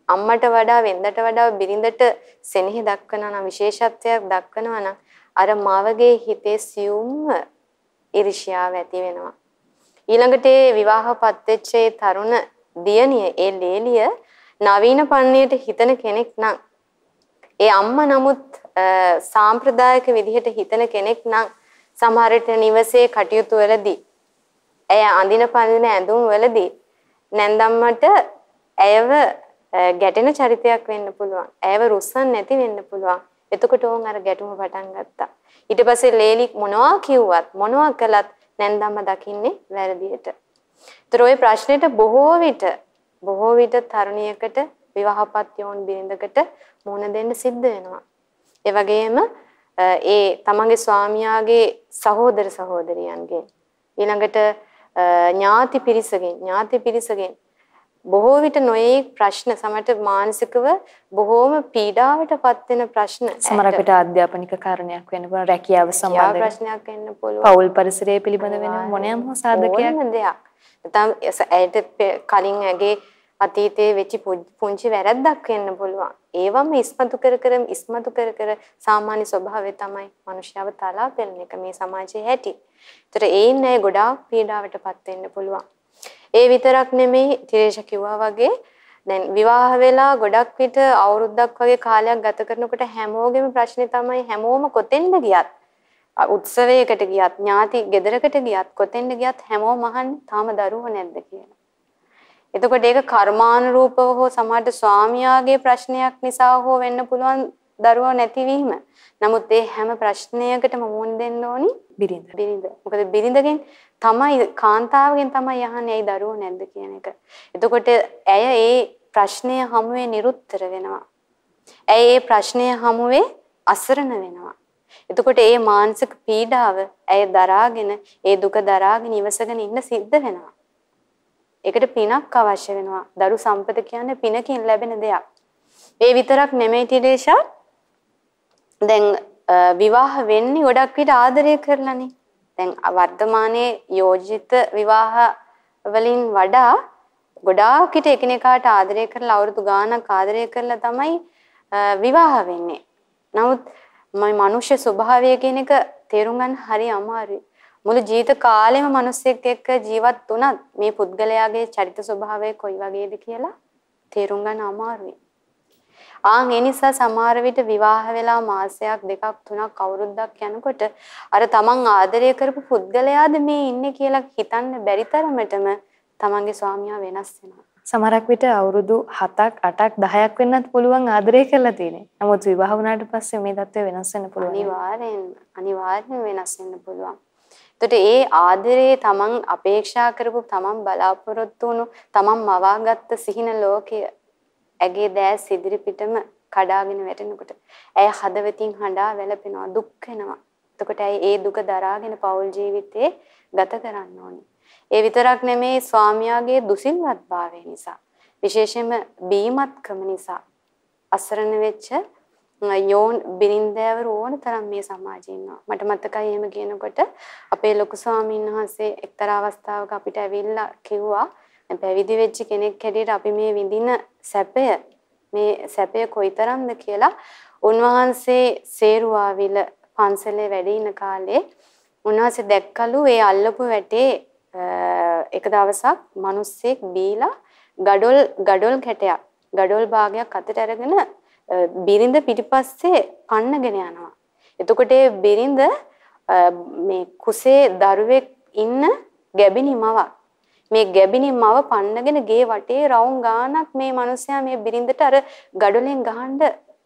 B: අම්මට වඩා වෙන්දට වඩා බිරිඳට සෙනෙහ දක්වනවා නම් විශේෂත්වයක් දක්වනවා නම් අර මවගේ හිතේ සියුම්ම iriෂ්‍යාව ඇති වෙනවා. ඊළඟට ඒ විවාහපත් වෙච්ච ඒ තරුණ දියණිය ඒ ලේලිය නවීන පන්නයට හිතන කෙනෙක් නම් ඒ අම්මා නමුත් සාම්ප්‍රදායික විදිහට හිතන කෙනෙක් නම් සමහර විට නිවසේ කටයුතු වලදී ඇය අඳින පඳින ඇඳුම් වලදී නැන්දම්මට ඇයව ගැටෙන චරිතයක් වෙන්න පුළුවන්. ඇයව රුස්සන් නැති වෙන්න පුළුවන්. එතකොට ඕන් අර ගැටුම පටන් ගත්තා. ඊට පස්සේ ලේලි මොනවා කිව්වත් මොනවා කළත් නැන්දම්ම දකින්නේ වැරදියට. ඒතර ওই ප්‍රශ්නෙට බොහෝ විට බොහෝ විට තරුණියකට විවාහපත් යෝන් බිරිඳකට මුහුණ දෙන්න සිද්ධ වෙනවා. ඒ වගේම ඒ තමන්ගේ ස්වාමියාගේ සහෝදර සහෝදරියන්ගෙන් ඊළඟට ඥාති පිරිසගෙන් ඥාති පිරිසගෙන් බොහෝ විට නොයේ ප්‍රශ්න. සමට මානසිකව බොහෝම පීඩාවටපත් වෙන ප්‍රශ්න
A: සමහර විට අධ්‍යාපනික කාරණයක් වෙන්න පුළුවන් රැකියාව සම්බන්ධ
B: ප්‍රශ්නයක් වෙන්න පුළුවන්.
A: පෞල් පරිසරය පිළිබඳ වෙන මොනෑම හෝ සාධකයක්?
B: දෙයක්. නැත්නම් ඇයට කලින් ඇගේ අතීතයේ වෙච්ච පුංචි වැරද්දක් වෙන්න පුළුවන්. ඒවම ඉස්මතු කර කර ඉස්මතු කර කර සාමාන්‍ය ස්වභාවය තමයි මනුෂ්‍යව තලා පෙළන එක මේ සමාජයේ හැටි. ඒතර ඒයින් අය ගොඩාක් පීඩාවටපත් වෙන්න පුළුවන්. ඒ විතරක් නෙමෙයි තිරේෂ කිව්වා වගේ දැන් විවාහ වෙලා ගොඩක් විට අවුරුද්දක් වගේ කාලයක් ගත කරනකොට හැමෝගෙම ප්‍රශ්නේ තමයි හැමෝම කොතෙන්ද ගියත් උත්සවයකට ගියත් ඥාති ගෙදරකට ගියත් කොතෙන්ද ගියත් හැමෝම අහන්නේ තාම දරුවෝ නැද්ද කියලා. එතකොට ඒක කර්මානුරූපව හෝ සමහරට ස්වාමියාගේ ප්‍රශ්නයක් නිසා හෝ වෙන්න පුළුවන් දරුවෝ නැතිවීම. නමුත් ඒ හැම ප්‍රශ්නයකටම මුහුණ දෙන්න ඕනි
A: බිරිඳ.
B: බිරිඳ. මොකද බිරිඳගෙන් තමයි කාන්තාවගෙන් තමයි අහන්නේ ඇයි දරුවෝ නැද්ද කියන එක. එතකොට ඇය ඒ ප්‍රශ්නය හමුවේ නිරුත්තර වෙනවා. ඇය ඒ ප්‍රශ්නය හමුවේ අසරණ වෙනවා. එතකොට ඒ මානසික පීඩාව ඇය දරාගෙන ඒ දුක දරාගෙන ඉවසගෙන ඉන්න සිද්ධ වෙනවා. ඒකට පිනක් අවශ්‍ය වෙනවා. දරු සම්පත කියන්නේ පිනකින් ලැබෙන දෙයක්. ඒ විතරක් නෙමෙයි තිරේෂා. දැන් විවාහ වෙන්නේ ගොඩක් විට ආදරය කරලානේ. දැන් වර්තමානයේ යෝජිත විවාහ වලින් වඩා ගොඩාක් හිට එකිනෙකාට ආදරය කරලා අවුරුදු ගාණක් ආදරය කරලා තමයි විවාහ වෙන්නේ. නමුත් මම මනුෂ්‍ය ස්වභාවය කියන එක තේරුම් ගන්න හරි අමාරුයි. මුළු ජීවිත කාලෙම මිනිස්සෙක් එක්ක ජීවත් වුණත් මේ පුද්ගලයාගේ චරිත ස්වභාවය කොයි වගේද කියලා තේරුම් ගන්න අමාරුයි. ආන් ඒ නිසා සමහර විට විවාහ වෙලා මාසයක් දෙකක් තුනක් අවුරුද්දක් යනකොට අර තමන් ආදරය කරපු පුද්ගලයාද මේ ඉන්නේ කියලා හිතන්න බැරි තරමටම තමන්ගේ ස්වාමියා වෙනස් වෙනවා.
A: සමහරක් විට අවුරුදු 7ක් 8ක් 10ක් වෙන්නත් පුළුවන් ආදරය කරලා තියෙන්නේ. නමුත් විවාහ වුණාට පස්සේ මේ தත්ත්වය වෙනස් වෙන්න පුළුවන්.
B: අනිවාර්යෙන් අනිවාර්යෙන් වෙනස් වෙන්න පුළුවන්. එතකොට ඒ ආදරේ තමන් අපේක්ෂා කරපු තමන් බලාපොරොත්තු වුණු තමන් මවාගත්ත සිහින ලෝකය ඇගේ දෑස් ඉදිරි පිටම කඩාගෙන වැටෙනකොට ඇය හදවතින් හඬා වැළපෙනවා දුක් වෙනවා. එතකොට ඇයි ඒ දුක දරාගෙන පෞල් ජීවිතේ ගත කරන්න ඕනේ. ඒ විතරක් නෙමේ ස්වාමියාගේ දුසිල්වත්භාවය නිසා විශේෂයෙන්ම බීමත්කම නිසා අසරණ වෙච්ච යෝන් බිරින්දෑවර ඕන තරම් මේ සමාජයේ ඉන්නවා. මට මතකයි එහෙම කියනකොට අපේ ලොකු ස්වාමීන් වහන්සේ එක්තරා අවස්ථාවක අපිට ඇවිල්ලා කිව්වා පැවිදි වෙච්ච කෙනෙක් හැටියට අපි මේ විඳින සැපය මේ සැපය කොයිතරම්ද කියලා උන්වහන්සේ සේරුවාවිල පන්සලේ වැඩ ඉන කාලේ උන්වහන්සේ දැක්කලු ඒ අල්ලපු වැටේ එක දවසක් මිනිස්සෙක් බීලා ගඩොල් ගඩොල් කැටයක් ගඩොල් භාගයක් අතට අරගෙන බිරිඳ පිටිපස්සේ පන්නගෙන යනවා. එතකොට ඒ බිරිඳ මේ කුසේ දරුවෙක් ඉන්න ගැබිනි මවක්. මේ ගැබිනි මව පන්නගෙන ගේ වටේ රවුම් ගානක් මේ මිනිස්සයා මේ බිරිඳට අර ගඩොලෙන් ගහන්න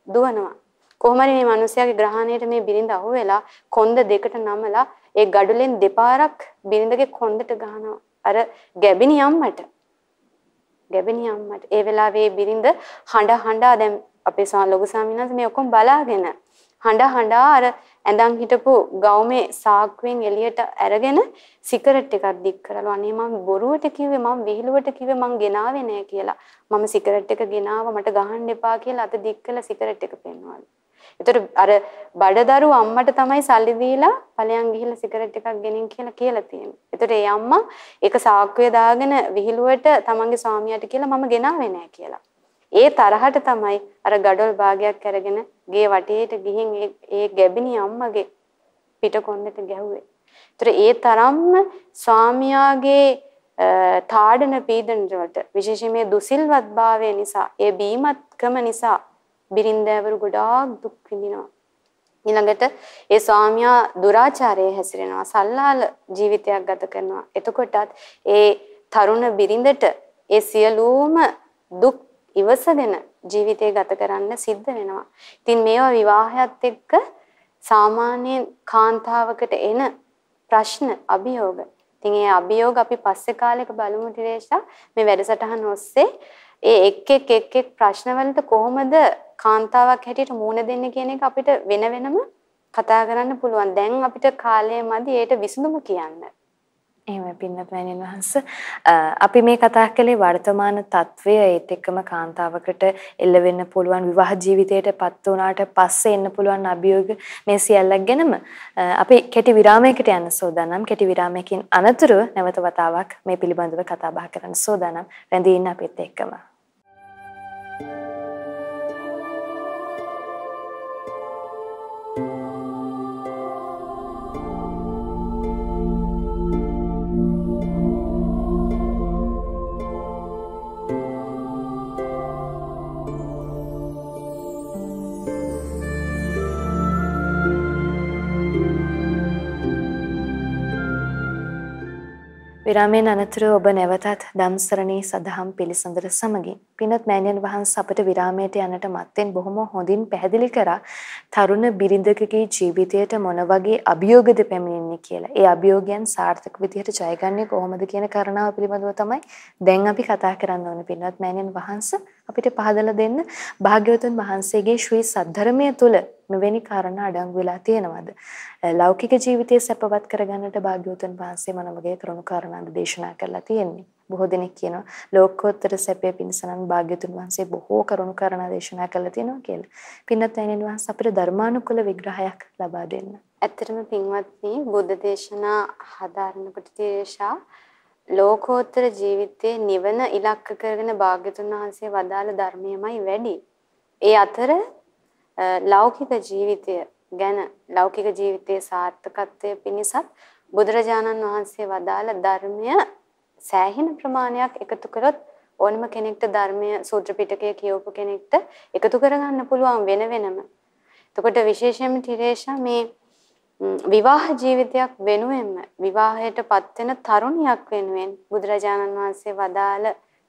B: දුවනවා. කොහොම හරි මේ මිනිස්යාගේ ග්‍රහණයට මේ බිරිඳ අහුවෙලා කොන්ද දෙකට නමලා ඒ ගඩොලෙන් දෙපාරක් බිරිඳගේ කොන්දට ගහනවා. අර ගැබිනි අම්මට. ගැබිනි අම්මට. ඒ වෙලාවේ බිරිඳ හඬ හඬා දැන් අපේ ලොකු ස්වාමීන් මේ ඔක්කොම බලාගෙන හඬ හඬා අර ඇඳන් හිටපු ගවුමේ සාක්කුවෙන් එළියට අරගෙන සිගරට් එකක් දික් කරලා අනේ මම බොරුවට කිව්වේ මම විහිළුවට කිව්වේ මං ගෙනාවේ නෑ කියලා මම සිගරට් එක ගෙනාව මට ගහන්න එපා කියලා අත දික් කළා සිගරට් එක පෙන්වවලු එතකොට අර බඩදරු අම්මට තමයි සල්ලි දීලා ඵලයන් ගිහිල්ලා සිගරට් එකක් ගෙනින් කියලා කියලා තියෙන්නේ. එතකොට ඒ අම්මා ඒක සාක්කුවේ දාගෙන විහිළුවට තමන්ගේ ස්වාමියාට කියලා මම ගෙනාවේ නෑ කියලා. ඒ තරහට තමයි අර gadol භාගයක් අරගෙන ගේ වටේට ගිහින් ඒ ගැබිනි අම්මගේ පිටකොන්දට ගැහුවේ. ඒතර ඒ තරම්ම ස්වාමියාගේ තාඩන පීඩන වලට විශේෂයෙන් මේ දුසිල්වත්භාවය නිසා ඒ බීමත්කම නිසා බිරින්දෑවරු ගොඩාක් දුක් විඳිනවා. ඊළඟට ඒ ස්වාමියා දුරාචාරයේ හැසිරෙනවා සල්ලාල ජීවිතයක් ගත කරනවා. එතකොටත් ඒ තරුණ බිරිඳට ඒ සියලුම දුක් ඉවසගෙන ජීවිතය ගත කරන්න සිද්ධ වෙනවා. ඉතින් මේවා විවාහයත් එක්ක සාමාන්‍යයෙන් කාන්තාවකට එන ප්‍රශ්න අභියෝග. ඉතින් ඒ අභියෝග අපි පස්සේ කාලෙක බලමු තිරේෂා මේ වැඩසටහන ඔස්සේ ඒ එක් එක් එක් එක් ප්‍රශ්නවලට කොහොමද කාන්තාවක් හැටියට මූණ දෙන්නේ කියන එක අපිට වෙන වෙනම කතා කරන්න පුළුවන්. දැන් අපිට කාලය මදි ඒට විසඳුම කියන්න.
A: එහෙම පින්නත් මෑණියන් වහන්සේ අපි මේ කතා කළේ වර්තමාන తත්වය ඒත් එක්කම කාන්තාවකට එල්ල වෙන්න පුළුවන් විවාහ ජීවිතයට පත් වුණාට පස්සේ එන්න පුළුවන් අභියෝග මේ සියල්ලක් ගැනම. අපි කෙටි විරාමයකට යන්න සෝදානම්. කෙටි විරාමයකින් අනතුරු නැවත වතාවක් මේ පිළිබඳව කතා බහ කරන්න සෝදානම්. රැඳී ඉන්න අපිත් එක්කම. විරාමයෙන් අනතුරු ඔබ නැවතත් ධම්සරණී සදහම් පිළිසඳර සමගින් පින්වත් මෑණියන් වහන්සේ අපට විරාමයට යන්නට මත්තෙන් බොහොම හොඳින් පැහැදිලි කරා තරුණ බිරිඳකගේ ජීවිතයට මොන වගේ අභියෝගද පැමිණෙන්නේ කියලා. ඒ අභියෝගයන් සාර්ථක විදිහට ජයගන්නේ කොහොමද කියන කාරණාව පිළිබඳව තමයි දැන් අපි කතා කරන්න ඕනේ පින්වත් මෑණියන් වහන්සේ අපිට පහදලා දෙන්න භාග්‍යවතුන් වහන්සේගේ ශ්‍රී සද්ධර්මය තුල මෙවැනි කාරණා අඩංගු වෙලා තියෙනවද? ලෞකික ජීවිතය සැපවත් කරගන්නට භාග්‍යවතුන් වහන්සේ මොනවගේ කරුණු කාරණාද දේශනා කරලා තියෙන්නේ? බොහෝ දෙනෙක් කියනවා ලෝකෝත්තර සැපය පිණිස නම් භාග්‍යතුන් වහන්සේ බොහෝ කරුණු කාරණා දේශනා කරලා තියෙනවා කියලා. පින්වත් ඇණෙන් වහන්සේ අපිට ධර්මානුකූල විග්‍රහයක් ලබා දෙන්න.
B: ඇත්තටම පින්වත්නි බුද්ධ දේශනා හදාරනකොට තීරේෂා ලෝකෝත්තර ජීවිතයේ නිවන ඉලක්ක කරගෙන භාග්‍යතුන් වහන්සේ වදාළ ධර්මයමයි වැඩි. ඒ අතර ලෞකික ජීවිතය ගැන ලෞකික ජීවිතයේ සාර්ථකත්වය පිණිසත් බුදුරජාණන් වහන්සේ වදාළ ධර්මය සෑහෙන ප්‍රමාණයක් එකතු කරොත් ඕනම කෙනෙක්ට ධර්මය සූත්‍ර පිටකය කියවපු කෙනෙක්ට එකතු කරගන්න පුළුවන් වෙන වෙනම. එතකොට විශේෂයෙන්ම තිරේෂා මේ විවාහ ජීවිතයක් වෙනුවෙන්ම විවාහයටපත් වෙන තරුණියක් වෙනුවෙන් බුදුරජාණන් වහන්සේ වදාළ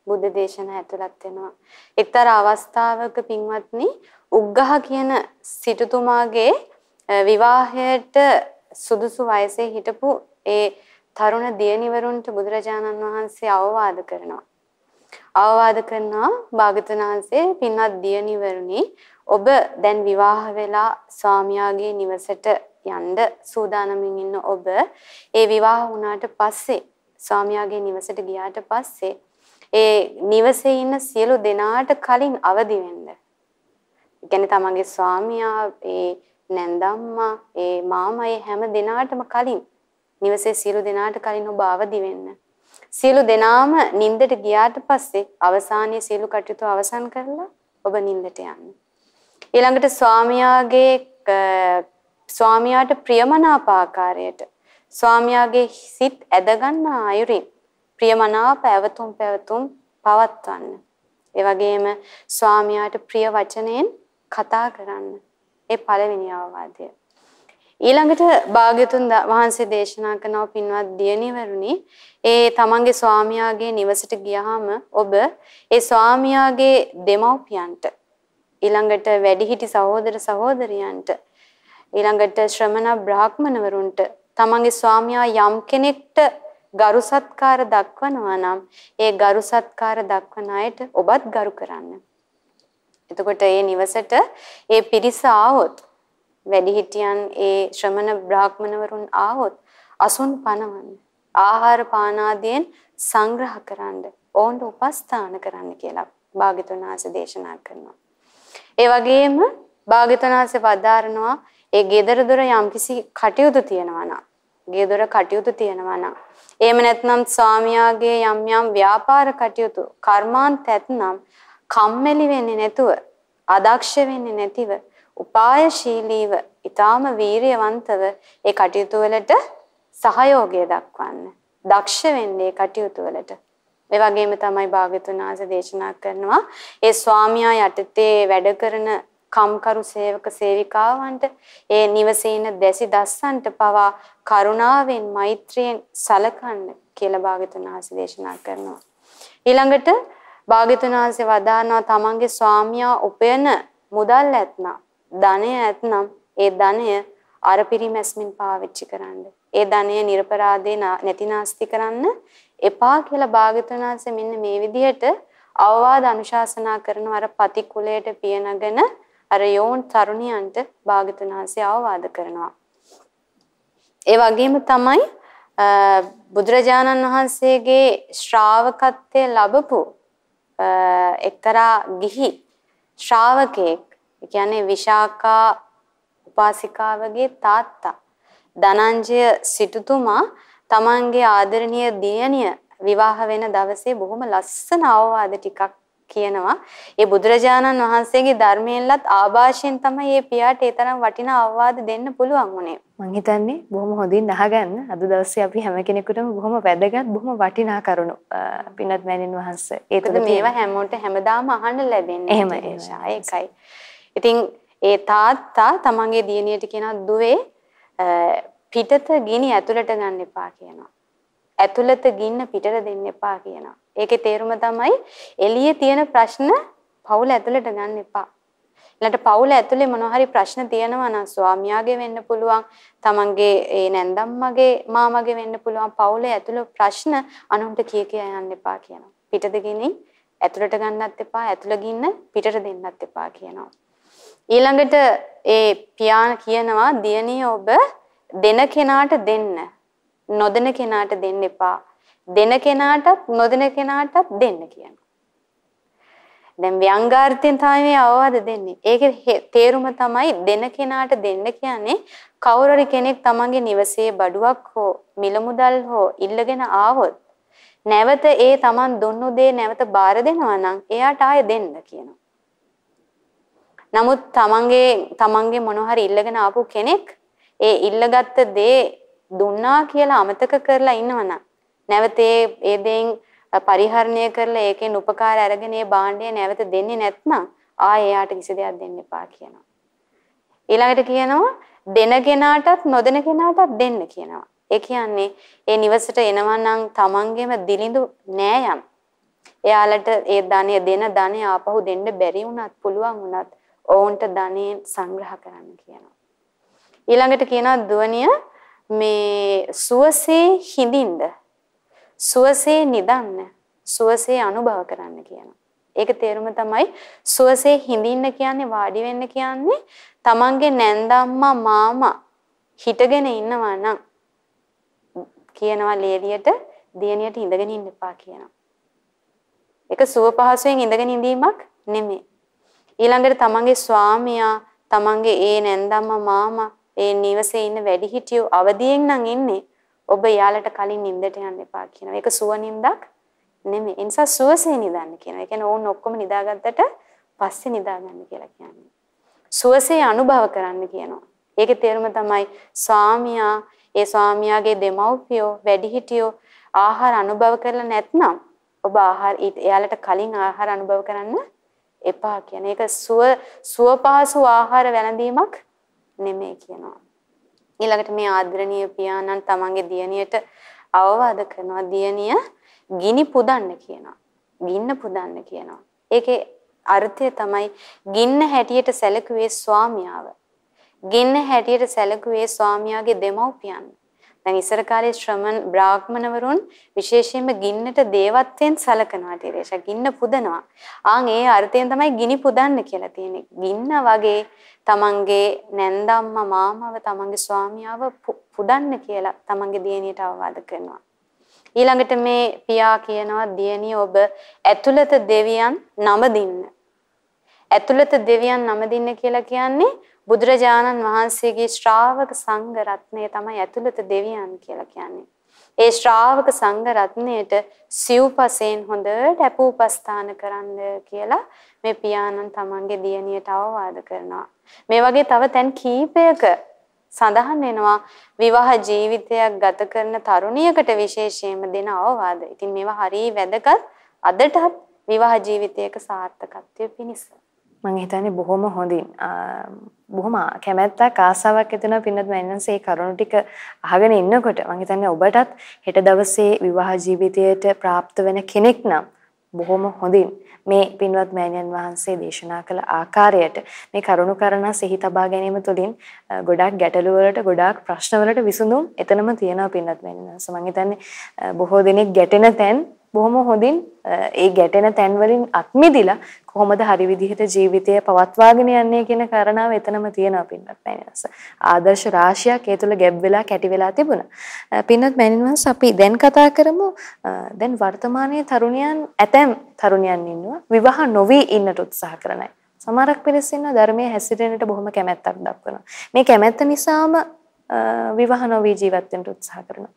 B: බුද්ධ දේශනා ඇතුළත් වෙනවා. එක්තරා අවස්ථාවක පින්වත්නි උග්ගහ කියන සිටුතුමාගේ විවාහයට සුදුසු වයසේ හිටපු ඒ තරුණ දියණිවරුන්ට බුදුරජාණන් වහන්සේ අවවාද කරනවා. අවවාද කරනවා භාගතුන් වහන්සේ පින්වත් දියණිවරුනි ඔබ දැන් විවාහ වෙලා ස්වාමියාගේ නිවසට යන්න සූදානමින් ඉන්න ඔබ ඒ විවාහ වුණාට පස්සේ ස්වාමියාගේ නිවසට ගියාට පස්සේ ඒ නිවසේ ඉන්න සියලු දෙනාට කලින් අවදි වෙන්න. ඒ කියන්නේ තමන්ගේ ස්වාමියා ඒ නැන්දම්මා ඒ මාමයි හැම දෙනාටම කලින් නිවසේ සියලු දෙනාට කලින් ඔබ අවදි වෙන්න. සියලු දෙනාම නිින්දට ගියාට පස්සේ අවසානයේ සියලු කටයුතු අවසන් කරලා ඔබ නිින්දට යන්න. ඊළඟට ස්වාමියාගේ ස්වාමියාට ප්‍රියමනාප ආකාරයට ස්වාමියාගේ සිත් ඇදගන්න ආයුරින් ප්‍රියමනාප ඇවතුම් පැවතුම් පවත්වන්න. ඒ වගේම ස්වාමියාට ප්‍රිය වචනයෙන් කතා කරන්න. ඒ පළවෙනි අවවාදය. ඊළඟට භාග්‍යතුන් වහන්සේ දේශනා කරනව පින්වත් දියණිවරුනි ඒ තමන්ගේ ස්වාමියාගේ නිවසට ගියාම ඔබ ඒ ස්වාමියාගේ දෙමව්පියන්ට ඊළඟට වැඩිහිටි සහෝදර සහෝදරියන්ට ඊළඟට ශ්‍රමණ බ්‍රාහ්මණවරුන්ට තමන්ගේ ස්වාමියා යම් කෙනෙක්ට ගරු සත්කාර දක්වනවා නම් ඒ ගරු සත්කාර දක්වන අයට ඔබත් ගරු කරන්න. එතකොට ඒ නිවසට ඒ පිරිස ආවොත් වැඩිහිටියන් ඒ ශ්‍රමණ බ්‍රාහ්මණවරුන් ආවොත් අසුන් පනවන්න. ආහාර පාන ආදියෙන් සංග්‍රහ කරන්න. ඕන්ට උපස්ථාන කරන්න කියලා භාග්‍යතුන් වහන්සේ දේශනා කරනවා. ඒ වගේම භාග්‍යතුන් වහන්සේ වදාරනවා ඒ ගෙදර දොර යම්කිසි කටයුතු තියෙනවා නම් ගෙදර කටයුතු තියෙනවා නම් එහෙම නැත්නම් ස්වාමියාගේ යම් යම් ව්‍යාපාර කටයුතු කර්මාන්ත ඇතනම් කම්මැලි වෙන්නේ නැතුව අදක්ෂ වෙන්නේ නැතිව උපායශීලීව ඊටාම වීරියවන්තව ඒ කටයුතු වලට සහයෝගය දක්වන්න. දක්ෂ වෙන්නේ කටයුතු වලට. ඒ වගේම තමයි භාග්‍යතුන් වහන්සේ දේශනා කරනවා ඒ ස්වාමියා යටතේ වැඩ කරන කම්කරු සේවක සේවිකාවන්ට ඒ නිවසේ ඉන්න දැසි දස්සන්ට පවා කරුණාවෙන් මෛත්‍රියෙන් සලකන්න කියලා භාග්‍යතුන් වහන්සේ දේශනා කරනවා. ඊළඟට භාග්‍යතුන් වහන්සේ වදානවා තමන්ගේ ස්වාමියා උපයන මුදල් ඇත්නම් ධනය ඇත්නම් ඒ ධනය අර පිරිමැස්මින් පාවිච්චි කරන්න. ඒ ධනය නිර්පරාදේ නැතිනාස්ති කරන්න එපා කියලා භාග්‍යතුන් වහන්සේ මෙන්න මේ විදිහට අවවාද අනුශාසනා කරන අර පති කුලයට පියනගෙන අර යෝන් තරුණියන්ට භාග්‍යතුන් වහන්සේ අවවාද කරනවා. ඒ වගේම තමයි බුදුරජාණන් වහන්සේගේ ශ්‍රාවකත්වයේ ලැබපු එක්තරා ගිහි ශ්‍රාවකෙක් ඒ කියන්නේ විශාකා උපාසිකාවගේ තාත්තා ධනංජය සිටුතුමා තමන්ගේ ආදරණීය දියණිය විවාහ වෙන දවසේ බොහොම ලස්සන අවවාද ටිකක් කියනවා. ඒ බුදුරජාණන් වහන්සේගේ ධර්මයෙන්ලත් ආభాෂයෙන් තමයි මේ පියාට ඒ තරම් වටිනා අවවාද දෙන්න පුළුවන් වුණේ.
A: මම හිතන්නේ බොහොම හොඳින් අහගන්න අද දවසේ අපි හැම කෙනෙකුටම බොහොම වැදගත් බොහොම වටිනා කරුණු පින්වත් මෑණින් වහන්සේ.
B: ඒකද මේවා හැමෝට හැමදාම අහන්න ලැබෙන්නේ.
A: එහෙම
B: ඒකයි. ඉතින් ඒ තාත්තා තමන්ගේ දියණියට කියන දුවේ පිටත ගිනි ඇතුළට ගන්න එපා කියනවා. ඇතුළත ගින්න පිටට දෙන්න එපා කියනවා. ඒකේ තේරුම තමයි එළියේ තියෙන ප්‍රශ්න පවුල ඇතුළට ගන්න එපා. ඊළඟට පවුල ඇතුලේ මොනවා හරි ප්‍රශ්න තියෙනවා නම් ස්වාමියාගේ වෙන්න පුළුවන්, තමන්ගේ ඒ නැන්දම්මගේ මාමගේ වෙන්න පුළුවන්. පවුලේ ඇතුළේ ප්‍රශ්න අනුන්ට කිය කිය යන්න එපා කියනවා. පිටත ගිනින් ඇතුළට ගන්නත් එපා, ඇතුළ ගින්න පිටට දෙන්නත් එපා කියනවා. ඊළඟට ඒ පියාණ කියනවා දියණිය ඔබ දෙන කෙනාට දෙන්න නොදෙන කෙනාට දෙන්න එපා දෙන කෙනාටත් නොදෙන කෙනාටත් දෙන්න කියනවා දැන් ව්‍යංගාර්ථයෙන් තමයි මේ අවවාද දෙන්නේ ඒකේ තේරුම තමයි දෙන කෙනාට දෙන්න කියන්නේ කවුරුරි කෙනෙක් තමන්ගේ නිවසේ බඩුවක් හෝ මිල මුදල් හෝ ඉල්ලගෙන ආවොත් නැවත ඒ Taman දුන්නු දේ නැවත බාර දෙනවා නම් එයාට ආයෙ දෙන්න කියනවා. නමුත් Tamanගේ Tamanගේ මොන හරි ඉල්ලගෙන ආපු කෙනෙක් ඒ ඉල්ලගත්ත දේ දුන්නා කියලා අමතක කරලා ඉන්නවනම් නැවත ඒ දේෙන් පරිහරණය කරලා ඒකෙන් උපකාර අරගෙන ඒ භාණ්ඩය නැවත දෙන්නේ නැත්නම් ආයෙ එයාට කිසි දෙයක් දෙන්න එපා කියනවා. ඊළඟට කියනවා දෙන කෙනාටත් නොදෙන කෙනාටත් දෙන්න කියනවා. ඒ කියන්නේ ඒ නිවසට එනවා නම් තමන්ගේම දිලිඳු නෑ යම්. එයාලට ඒ ධනය දෙන ධනය ආපහු දෙන්න බැරි වුණත් පුළුවන් වුණත් ඔවුන්ට ධනෙ සංග්‍රහ කරන්න කියනවා. ඊළඟට කියනවා දුවනිය මේ සුවසේ හිඳින්න සුවසේ නිදන්න සුවසේ අනුභව කරන්න කියනවා. ඒක තේරුම තමයි සුවසේ හිඳින්න කියන්නේ වාඩි වෙන්න කියන්නේ තමන්ගේ නැන්දම්මා මාමා හිටගෙන ඉන්නවා නම් කියනවා ලේලියට දියණියට ඉඳගෙන ඉන්න එපා කියනවා. ඒක සුව පහසුවෙන් ඉඳගෙන ඉඳීමක් නෙමෙයි. ඊළඟට තමන්ගේ ස්වාමියා තමන්ගේ ඒ නැන්දම්මා මාමා ඒ නිවසේ ඉන්න වැඩිහිටියෝ අවදියෙන් නම් ඉන්නේ ඔබ යාලට කලින් නිින්දට යන්න එපා කියනවා. ඒක සුව නිින්දක් නෙමෙයි. ඒ නිසා සුවසේ නිදාන්න කියනවා. ඒ කියන්නේ ඕන් ඔක්කොම නිදාගත්තට පස්සේ නිදාගන්න කියලා කියන්නේ. සුවසේ අනුභව කරන්න කියනවා. ඒකේ තේරුම තමයි ස්වාමියා ඒ ස්වාමියාගේ දෙමව්පියෝ වැඩිහිටියෝ ආහාර අනුභව කරලා නැත්නම් ඔබ ආහාර එයාලට කලින් ආහාර අනුභව කරන්න එපා කියන එක සුව සුව පහසු ආහාර වැළඳීමක් නෙමෙයි කියනවා. ඊළඟට මේ ආදරණීය පියාණන් තමන්ගේ දියණියට අවවාද කරනවා දියණිය ගිනි පුදන්න කියනවා. ගින්න පුදන්න කියනවා. ඒකේ අර්ථය තමයි ගින්න හැටියට සැලකුවේ ස්වාමියාව. ගින්න හැටියට සැලකුවේ ස්වාමියාගේ දෙමව්පියන්. දැන් ඉස්සර කාලේ ශ්‍රමණ බ්‍රාහ්මණවරුන් විශේෂයෙන්ම ගින්නට දේවත්වයෙන් සැලකනවා ටිරේෂා ගින්න පුදනවා. ආන් ඒ අර්ථයෙන් තමයි ගිනි පුදන්න කියලා තියෙන්නේ. ගින්න වගේ තමන්ගේ නැන්දම්මා මාමව තමන්ගේ ස්වාමියාව පුදන්න කියලා තමන්ගේ දියණියට අවවාද කරනවා. ඊළඟට මේ පියා කියනවා දියණිය ඔබ ඇතුළත දෙවියන් නමදින්න. ඇතුළත දෙවියන් නමදින්න කියලා කියන්නේ බුදුරජාණන් වහන්සේගේ ශ්‍රාවක සංඝ රත්නය තමයි ඇතුළත දෙවියන් කියලා කියන්නේ. ඒ ශ්‍රාවක සංඝ රත්නයට සිව්පසෙන් හොඳට අපූපස්ථාන කරන්න කියලා මේ පියාණන් තමන්ගේ දියණියට අවවාද කරනවා. මේ වගේ තව තැන් කීපයක සඳහන් වෙනවා විවාහ ජීවිතයක් ගත කරන තරුණියකට විශේෂයෙන්ම දෙන අවවාද. ඉතින් මේවා හරිය වැදගත් අදටත් විවාහ ජීවිතයක සාර්ථකත්වය පිණිස.
A: මම හිතන්නේ බොහොම හොඳින් බොහොම කැමැත්තක් ආසාවක් ඇතිවෙනවා පින්නත් මෑන්ස් ඒ කරුණු ටික අහගෙන ඉන්නකොට මම හිතන්නේ ඔබටත් හෙට දවසේ විවාහ ජීවිතයට પ્રાપ્ત වෙන කෙනෙක් නම් බොහොම හොඳින් මේ පින්වත් මෑණියන් වහන්සේ දේශනා කළ ආකාරයට මේ කරුණු කරනා සිහි තබා ගැනීම තුළින් ගොඩාක් ගැටලු වලට ගොඩාක් ප්‍රශ්න වලට විසඳුම් එතනම තියෙනවා පින්වත් මෑණියන් වහන්සේ මම හිතන්නේ බොහෝ දෙනෙක් ගැටෙන තැන් බොහොම හොඳින් ඒ ගැටෙන තැන් වලින් අත්මිදිලා කොහොමද හරි විදිහට ජීවිතය පවත්වාගෙන යන්නේ කියන කාරණාව එතනම තියෙනවා පින්නත් මෑණියන්ස්. ආදර්ශ රාශියක් ඒ තුළ ගැබ් වෙලා කැටි වෙලා තිබුණා. පින්නත් මෑණියන්ස් අපි දැන් කතා කරමු දැන් වර්තමානයේ තරුණයන් ඇතැම් තරුණයන් ඉන්නවා විවාහ නොවි ඉන්නට උත්සාහ කරන අය. සමහරක් පිරිස ඉන්න ධර්මයේ හැසිරෙන්නට බොහොම කැමැත්තක් දක්වනවා. මේ කැමැත්ත නිසාම විවාහ නොවි ජීවත් වෙන්න උත්සාහ කරනවා.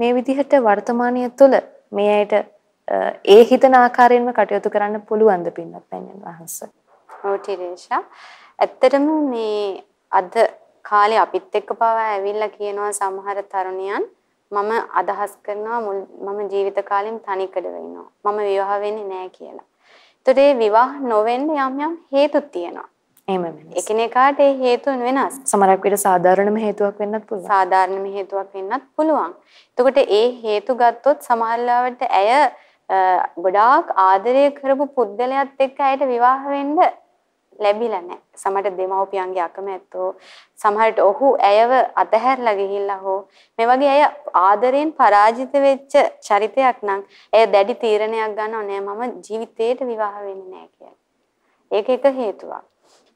A: මේ විදිහට වර්තමානය තුළ මේ ඇයට ඒ හිතන ආකාරයෙන්ම කටයුතු කරන්න පුළුවන්ද පින්නත් පැන්නන් වහන්ස.
B: ඔව් ටිරේෂා. ඇත්තටම මේ අද කාලේ අපිත් එක්ක පවා ඇවිල්ලා කියනවා සමහර තරුණියන් මම අදහස් කරනවා මම ජීවිත කාලෙම තනිකඩ වෙනවා. මම විවාහ වෙන්නේ නැහැ කියලා. ඒතකොට ඒ විවාහ නොවෙන්න යම් යම් හේතු තියෙනවා.
A: එහෙම වෙනස්.
B: එකිනෙකාට ඒ හේතුන් වෙනස්.
A: සමහරක් විට සාධාරණම හේතුවක් වෙන්නත් පුළුවන්.
B: සාධාරණම හේතුවක් වෙන්නත් පුළුවන්. එතකොට ඒ හේතු ගත්තොත් සමහරවිට ඇය ගොඩාක් ආදරය කරපු පුද්ගලයාත් එක්ක ඇයට විවාහ වෙන්න ලැබිලා නැහැ. සමහරට දෙමව්පියන්ගේ අකමැත්තෝ සමහරට ඔහු ඇයව අතහැරලා ගිහිල්ලා හෝ මේ වගේ අය ආදරයෙන් පරාජිත වෙච්ච චරිතයක් නම් ඇය දැඩි තීරණයක් ගන්නව නෑ මම ජීවිතේට විවාහ වෙන්නේ නෑ කියලා. ඒක එක හේතුවක්.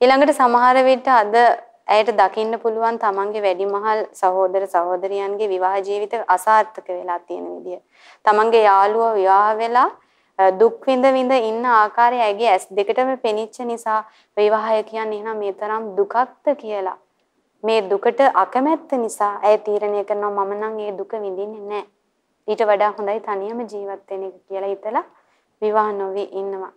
B: ඊළඟට සමහර විට අද ඇයට දකින්න පුළුවන් තමන්ගේ වැඩිමහල් සහෝදර සහෝදරියන්ගේ විවාහ ජීවිත අසාර්ථක වෙලා තියෙන විදිය. තමන්ගේ යාළුවෝ විවාහ වෙලා දුක් විඳ විඳ ඉන්න ආකාරය ඇගේ ඇස් දෙකටම පෙනිච්ච නිසා විවාහය කියන්නේ එහෙනම් මේ තරම් දුකක්ද කියලා. මේ දුකට අකමැත්ත නිසා ඇය තීරණය කරනවා මම නම් ඒ දුක විඳින්නේ නැහැ. ඊට වඩා හොඳයි තනියම ජීවත් වෙන එක කියලා හිතලා විවාහ නොවි ඉන්නවා.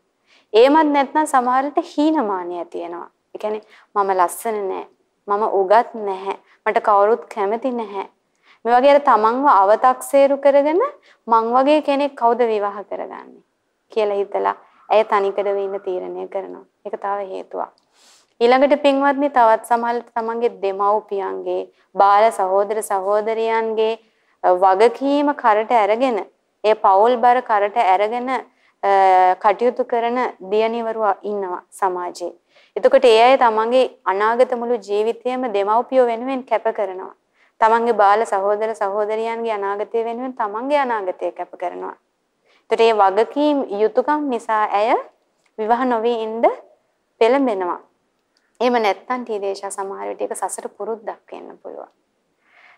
B: ඒමත් නැත්නම් සමහරවිට හීනමානිය තියෙනවා. ඒ කියන්නේ මම ලස්සන නෑ. මම උගත් නැහැ. මට කවුරුත් කැමති නැහැ. මේ වගේ අර තමන්ව අව탁සේරු කරගෙන මං වගේ කෙනෙක් කවුද විවාහ කරගන්නේ කියලා හිතලා ඇය තනිකඩව ඉන්න තීරණය කරනවා. ඒක තව හේතුවක්. ඊළඟට පින්වත්නි තවත් සමහරවිට තමන්ගේ දෙමව්පියන්ගේ බාල සහෝදර සහෝදරියන්ගේ වගකීම කරට අරගෙන ඒ පෞල් බර කරට අරගෙන කටයුතු කරන දියණිවරු ඉන්නවා සමාජයේ. එතකොට ඒ අය තමන්ගේ අනාගත මුළු ජීවිතයම දෙමව්පියෝ වෙනුවෙන් කැප කරනවා. තමන්ගේ බාල සහෝදර සහෝදරියන්ගේ අනාගතය වෙනුවෙන් තමන්ගේ අනාගතය කැප කරනවා. එතකොට මේ වගකීම් යුතුයකම් නිසා ඇය විවාහ නොවි ඉඳ පෙළඹෙනවා. එහෙම නැත්නම් ටීදේශා සමහර විට ඒක සසර පුරුද්දක් වෙන්න පුළුවන්.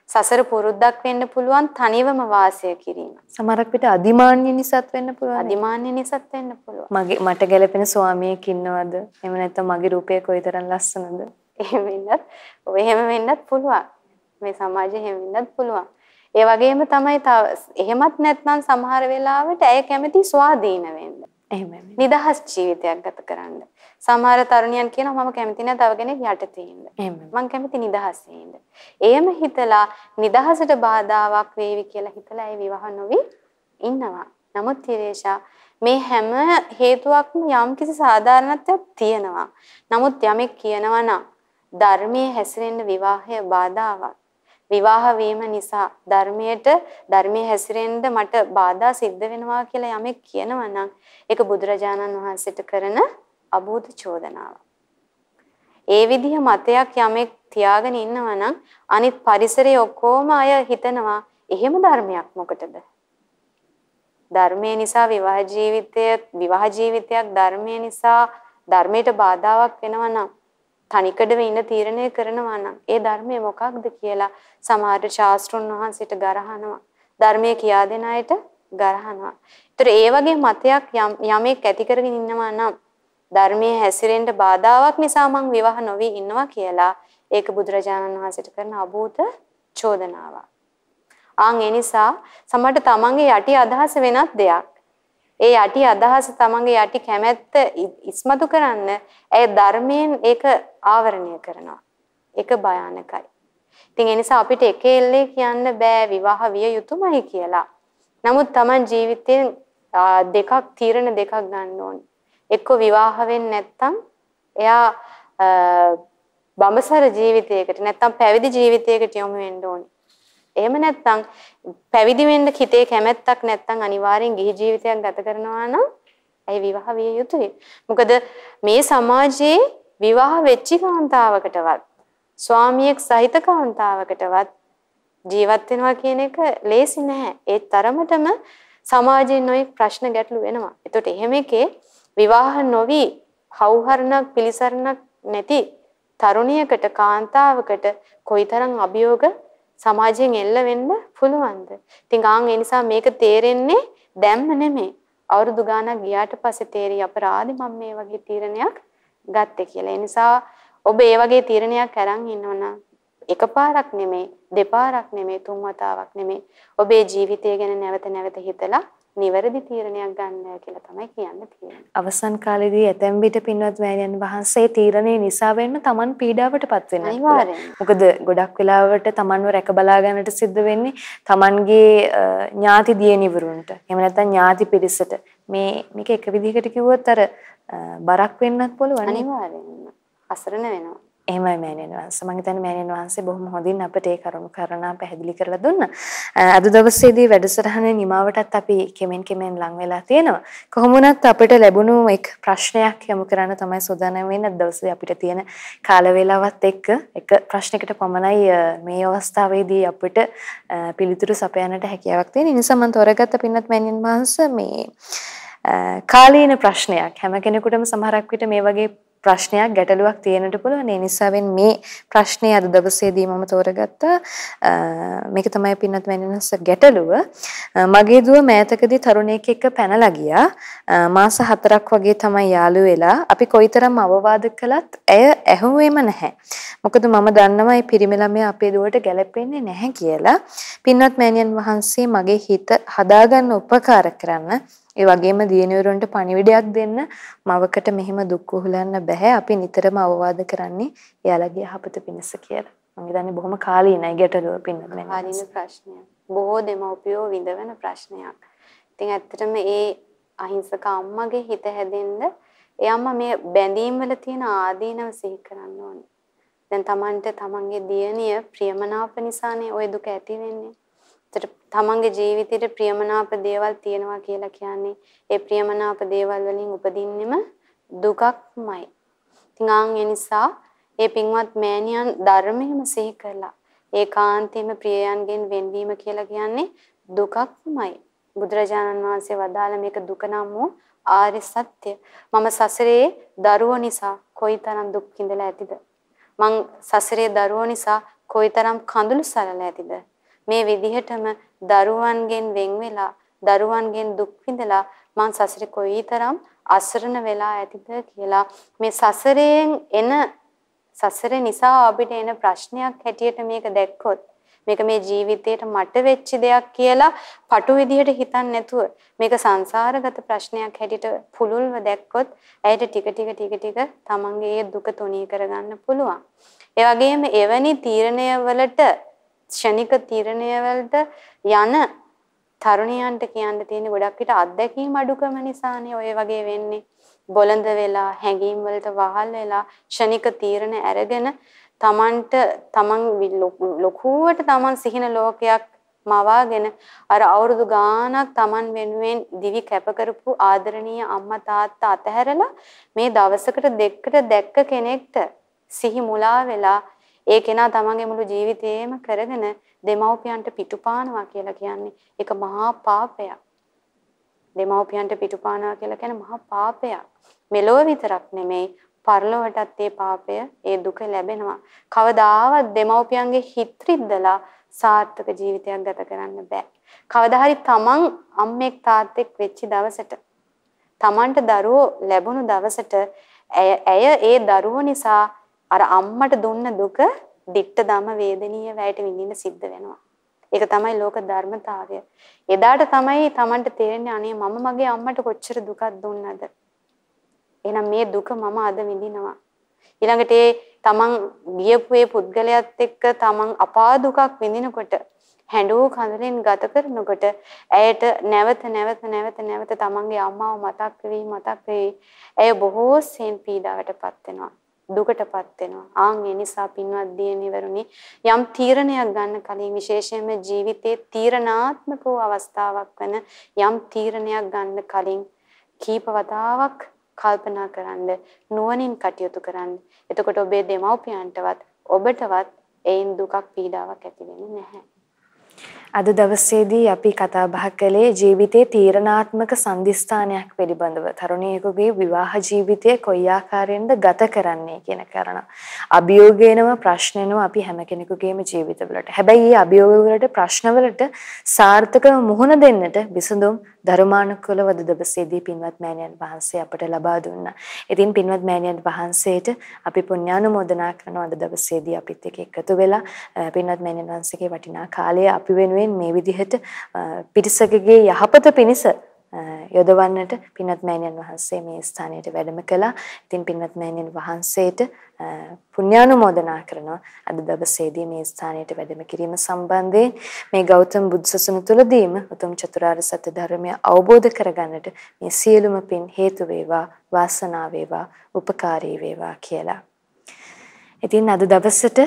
B: සසර පුරුද්දක් වෙන්න පුළුවන් තනිවම වාසය කිරීම.
A: සමහරක් විට අදිමාන්‍ය නිසාත් වෙන්න පුළුවන්.
B: අදිමාන්‍ය නිසාත් වෙන්න පුළුවන්.
A: මගේ මට ගැළපෙන ස්වාමියෙක් ඉන්නවද? එහෙම නැත්නම් මගේ රූපය කොයිතරම් ලස්සනද?
B: එහෙම වෙන්නත් ඔය එහෙම වෙන්නත් පුළුවන්. මේ සමාජයේ එහෙම වෙන්නත් පුළුවන්. ඒ වගේම තමයි තව එහෙමත් නැත්නම් සමහර වෙලාවට ඇය කැමති ස්වාධීන වෙන්න.
A: එහෙමයි.
B: නිදහස් ජීවිතයක් ගත කරන්න. සමහර තරුණියන් කියනවා මම කැමති නැහැ තව කෙනෙක් යටතේ ඉන්න. මම කැමති නිදහසේ ඉන්න. එහෙම හිතලා නිදහසට බාධාවක් වේවි කියලා හිතලා ඒ විවාහ නොවි ඉන්නවා. නමුත් තිරේෂා මේ හැම හේතුවක්ම යම්කිසි සාධාරණත්වයක් තියෙනවා. නමුත් යමෙක් කියනවා නම් ධර්මයේ හැසිරෙන්න විවාහය බාධාවක්. විවාහ වීම නිසා ධර්මයට ධර්මයේ හැසිරෙන්න මට බාධා සිද්ධ වෙනවා කියලා යමෙක් කියනවා නම් ඒක බුදුරජාණන් වහන්සේට කරන අභූත චෝදනාවක්. ඒ විදිහ මතයක් යමෙක් තියාගෙන ඉන්නවා නම් අනිත් පරිසරයේ ඔක්කොම අය හිතනවා එහෙම ධර්මයක් මොකටද? ධර්මයේ නිසා විවාහ ජීවිතය විවාහ ජීවිතයක් ධර්මයේ නිසා ධර්මයට බාධාවක් වෙනවා නම් තනිකඩව ඉන්න තීරණය කරනවා නම් ඒ ධර්මය මොකක්ද කියලා සමහර ශාස්ත්‍රුන් වහන්සේට ගරහනවා. ධර්මයේ කියා දෙන අයට ගරහනවා. ඒතර ඒ වගේ මතයක් යමෙක් ඇති කරගෙන ඉන්නවා නම් ධර්මයේ හැසිරෙන්න බාධාවක් නිසා මං විවාහ නොවි ඉන්නවා කියලා ඒක බුදුරජාණන් වහන්සේට කරන අභූත චෝදනාවක්. ආන් ඒ නිසා සමහරට තමන්ගේ යටි අදහස වෙනත් දෙයක්. ඒ යටි අදහස තමන්ගේ යටි කැමැත්ත ඉස්මතු කරන්න ඒ ධර්මයෙන් ඒක ආවරණය කරනවා. ඒක භයානකයි. ඉතින් ඒ නිසා අපිට එක එල්ලේ කියන්න බෑ විවාහ විය යුතුමයි කියලා. නමුත් Taman ජීවිතයෙන් දෙකක් තීරණ දෙකක් ගන්න ඕනේ. එක්ක විවාහ වෙන්නේ නැත්නම් එයා බඹසර ජීවිතයකට නැත්නම් පැවිදි ජීවිතයකට යොමු වෙන්න ඕනේ. එහෙම නැත්නම් පැවිදි වෙන්න හිතේ කැමැත්තක් නැත්නම් අනිවාර්යෙන් ගිහි ජීවිතයක් ගත කරනවා නම් ඇයි විවාහ විය යුතුයි. මොකද මේ සමාජයේ විවාහ වෙච්ච කාන්තාවකටවත් ස්වාමියෙක් සහිත කාන්තාවකටවත් ජීවත් වෙනවා කියන එක ලේසි නෑ. ඒ තරමටම සමාජයෙන් නොයෙක් ප්‍රශ්න ගැටලු වෙනවා. එතකොට එහෙම එකේ විවාහ නොවි හවුහරණක් පිළිසරණක් නැති තරුණියකට කාන්තාවකට කොයිතරම් අභියෝග සමාජයෙන් එල්ල වෙන්න පුළුවන්ද? ඉතින් ආන් ඒ නිසා මේක තේරෙන්නේ දැම්ම නෙමෙයි. අවුරුදු ගාණක් ගියාට පස්සේ තේරි අපරාධි මම මේ වගේ තීරණයක් ගත්තේ කියලා. ඒ නිසා ඔබ ඒ වගේ තීරණයක් අරන් ඉන්නවනම් එකපාරක් නෙමෙයි, දෙපාරක් නෙමෙයි, තුන් වතාවක් නෙමෙයි. ඔබේ ජීවිතය ගැන නැවත නැවත හිතලා නිවැරදි තීරණයක් ගන්න කියලා තමයි කියන්න තියෙන්නේ.
A: අවසන් කාලේදී ඇතැම් විට පින්වත් මෑණියන් වහන්සේ තීරණේ නිසා වෙන්න Taman පීඩාවටපත් වෙනවා.
B: අනිවාර්යෙන්.
A: මොකද ගොඩක් වෙලාවට Tamanව රැක බලා ගන්නට සිද්ධ වෙන්නේ Tamanගේ ඥාති දියණිවරුන්ට. එහෙම නැත්නම් ඥාති පිරිසට. මේ මේක එක විදිහකට කිව්වොත් අර බරක් වෙන්නත් පුළුවන්.
B: අනිවාර්යෙන්ම. අසරණ වෙනවා.
A: එහෙමයි මෑණියන් වහන්සේ. මම හිතන්නේ මෑණියන් වහන්සේ බොහොම හොඳින් අපිට ඒ කරුණු කරනා පැහැදිලි කරලා දුන්නා. අද දවසේදී වැඩසටහනේ නිමාවටත් අපි කෙමෙන් කෙමෙන් ලං වෙලා තියෙනවා. කොහොම වුණත් අපිට ලැබුණු එක් ප්‍රශ්නයක් යොමු කරන්න තමයි සූදානම් වෙන්නේ. අද දවසේ අපිට තියෙන කාල වේලාවත් එක්ක එක ප්‍රශ්නයකට පමණයි මේ අවස්ථාවේදී අපිට පිළිතුරු සපයන්නට හැකියාවක් තියෙන. නිසා මම තෝරගත්ත පින්වත් මෑණියන් වහන්සේ මේ කාලීන ප්‍රශ්නයක් හැම කෙනෙකුටම සමහරක් විට මේ වගේ ප්‍රශ්නයක් ගැටලුවක් තියෙනට පුළුවන්. ඒ නිසාවෙන් මේ ප්‍රශ්නේ අද දවසේදී මම තෝරගත්තා. මේක තමයි පින්නත් වෙනස ගැටලුව. මගේ දුව මෑතකදී තරුණයෙක් එක්ක පැනලා ගියා. මාස 4ක් වගේ තමයි යාළු වෙලා. අපි කොයිතරම් අවවාද කළත් ඇය ඇහුවේම නැහැ. මොකද මම දන්නවා මේ පිරිමි ළමයා අපේ දුවට ගැලපෙන්නේ නැහැ කියලා. පින්වත් මෑණියන් වහන්සේ මගේ හිත හදාගන්න උපකාර කරන්න ඒ වගේම දියණිවරුන්ට පණිවිඩයක් දෙන්න මවකට මෙහෙම දුක් උහුලන්න බෑ. අපි නිතරම අවවාද කරන්නේ එයාලගේ යහපත පිණිස කියලා. මම හිතන්නේ බොහොම කාලීනයි ගැටලුව පින්නත්
B: මේ. කාලීන ප්‍රශ්නයක්. බොහෝ දෙමව්පියෝ විඳවන ප්‍රශ්නයක්. ඉතින් ඇත්තටම ඒ අහිංසක අම්මගේ හිත හැදෙන්න ඒ අම්මා මේ බැඳීම් වල තියෙන ආදීනව සිහි කරන්න ඕනේ. දැන් Tamanට Tamanගේ දියණිය ප්‍රියමනාප නිසානේ ওই දුක ඇති වෙන්නේ. තමන්ගේ ජීවිතේට ප්‍රියමනාප දේවල් තියෙනවා කියලා කියන්නේ ඒ ප්‍රියමනාප දේවල් වලින් උපදින්නෙම දුකක්මයි. ඉතින් ආන් ඒ නිසා ඒ පින්වත් මෑණියන් ධර්මයේම සිහි කරලා ඒකාන්තයෙන්ම ප්‍රියයන්ගෙන් වෙන්වීම කියලා කියන්නේ දුකක්මයි. බුදුරජාණන් වහන්සේ වදාළ මේක දුක නම් වූ ආර්ය සත්‍ය. මම සසරේ දරුවෝ නිසා කොයිතරම් දුක් විඳලා ඇතිද? මං සසරේ දරුවෝ නිසා කොයිතරම් කඳුළු සලලා ඇතිද? මේ විදිහටම දරුවන්ගෙන් වෙන් වෙලා දරුවන්ගෙන් දුක් විඳලා මං සසරේ කොයිතරම් අසරණ වෙලා ඇතිද කියලා මේ සසරයෙන් එන සසර නිසා අපිට එන ප්‍රශ්නයක් හැටියට මේක දැක්කොත් මේක මේ ජීවිතේට මට වෙච්ච දෙයක් කියලා පටු විදිහට හිතන්නේ නැතුව මේක සංසාරගත ප්‍රශ්නයක් හැටියට පුළුල්ව දැක්කොත් ඇයට ටික ටික ටික ටික තමන්ගේ දුක තුනී කරගන්න පුළුවන්. ඒ වගේම එවැනි තීරණය වලට ක්ෂණික තීරණය වලට යන තරුණියන්ට කියන්න තියෙන ගොඩක් විට අත්දැකීම් අඩුකම නිසානේ ඔය වගේ වෙන්නේ. බොළඳ වෙලා හැඟීම් වලට වහල් වෙලා ක්ෂණික තීරණ අරගෙන තමන්ට තමන් ලොකුවට තමන් සිහින ලෝකයක් මවාගෙන අර අවුරුදු ගාණක් තමන් වෙනුවෙන් දිවි කැප කරපු ආදරණීය අම්මා තාත්තා අතහැරලා මේ දවසකට දෙකට දැක්ක කෙනෙක්ට සිහි මුලා වෙලා ඒ කෙනා තමන්ගේ මුළු ජීවිතේම කරගෙන දෙමව්පියන්ට පිටුපානවා කියලා කියන්නේ ඒක මහා පාපයක්. දෙමව්පියන්ට පිටුපානවා කියලා කියන්නේ මහා පාපයක්. මෙලොව විතරක් නෙමෙයි පරලොවටත් ඒ පාපය ඒ දුක ලැබෙනවා. කවදාවත් දෙමව්පියන්ගේ හිත රිද්දලා සාර්ථක ජීවිතයක් ගත කරන්න බෑ. කවදා හරි තමන් අම්මෙක් තාත්තෙක් වෙච්ච දවසට තමන්ට දරුවෝ ලැබුණු දවසට ඇය ඒ දරුවෝ නිසා අර අම්මට දුන්න දුක දිට්ට දම වේදනීය වැයට විඳින්න සිද්ධ වෙනවා. ඒක තමයි ලෝක ධර්මතාවය. එදාට තමයි Tamanට තේරෙන්නේ අනේ මම මගේ අම්මට කොච්චර දුකක් දුන්නද. එහෙනම් මේ දුක මම අද විඳිනවා. ඊළඟට ඒ Taman ගියපු ඒ පුද්ගලයාත් එක්ක Taman අපා දුකක් විඳිනකොට හැඬු කඳුලෙන් ගත කරනකොට ඇයට නැවත නැවත නැවත නැවත Tamanගේ අම්මාව මතක් වෙවි මතක් වෙවි. ඇය බොහෝ සෙන් පීඩාවටපත් වෙනවා. දුකටපත් වෙනවා. ආන් ඒ නිසා පින්වත් දියණිවරුනි යම් තීරණයක් ගන්න කලින් විශේෂයෙන්ම ජීවිතයේ තීරණාත්මක වූ අවස්ථාවක් වෙන යම් තීරණයක් ගන්න කලින් කීප වතාවක් කල්පනා කරන්න නුවණින් කටයුතු කරන්න. එතකොට ඔබේ දෙමව්පියන්ටවත් ඔබටවත් ඒන් දුකක් පීඩාවක් ඇති වෙන්නේ නැහැ.
A: අද දවසේදී අපි කතා බහ කළේ ජීවිතයේ තීරණාත්මක සම්දිස්ථානයක් පිළිබඳව. තරුණියෙකුගේ විවාහ ජීවිතය කොයි ආකාරයෙන්ද ගත කරන්නේ කියන කාරණා. අභියෝගේනම ප්‍රශ්නෙනම අපි හැම කෙනෙකුගේම ජීවිතවලට. හැබැයි මේ අභියෝග වලට ප්‍රශ්න වලට සාර්ථකව මුහුණ දෙන්නට විසඳුම් ධර්මානුකූලව අද දවසේදී පින්වත් මෑණියන් වහන්සේ අපට ලබා දුන්නා. ඉතින් පින්වත් මෑණියන් වහන්සේට අපි පුණ්‍යානුමෝදනා කරනවා අද දවසේදී අපිත් එක්ක එකතු වෙලා පින්වත් මෑණියන් වහන්සේගේ වටිනා කාලය අපි වෙනුවෙන් මේ විදිහට පිරිසකගේ යහපත පිණිස යොදවන්නට පින්වත් මෑණියන් වහන්සේ මේ ස්ථානයට වැඩම කළා. ඉතින් පින්වත් මෑණියන් වහන්සේට පුණ්‍යානුමෝදනා කරනවා අද දවසේදී මේ ස්ථානයට වැඩම කිරීම සම්බන්ධයෙන් මේ ගෞතම බුදු සසුන තුළදීම උතුම් චතුරාර්ය සත්‍ය ධර්මය අවබෝධ කරගන්නට මේ සියලුම පින් හේතු වේවා වාසනාව වේවා උපකාරී වේවා කියලා ඉතින් අද දවසට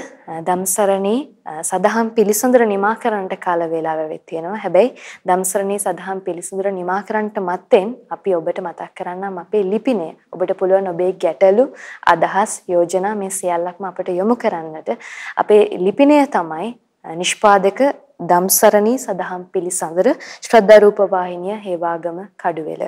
A: ධම්සරණී සදහම් පිළිසඳර නිමා කරන්නට කාල වේලාව වෙත් තියෙනවා. හැබැයි ධම්සරණී සදහම් පිළිසඳර නිමා කරන්නට මත්තෙන් අපි ඔබට මතක් කරන්නම් අපේ ලිපිනය. ඔබට පුළුවන් ඔබේ ගැටලු, අදහස්, යෝජනා මේ සියල්ලක්ම අපට යොමු කරන්නට. අපේ ලිපිනය තමයි නිෂ්පාදක දම්සරණී සදහම් පිළිසඳර ශ්‍රද්ධා රූප වාහිනිය හේවාගම කඩුවෙල.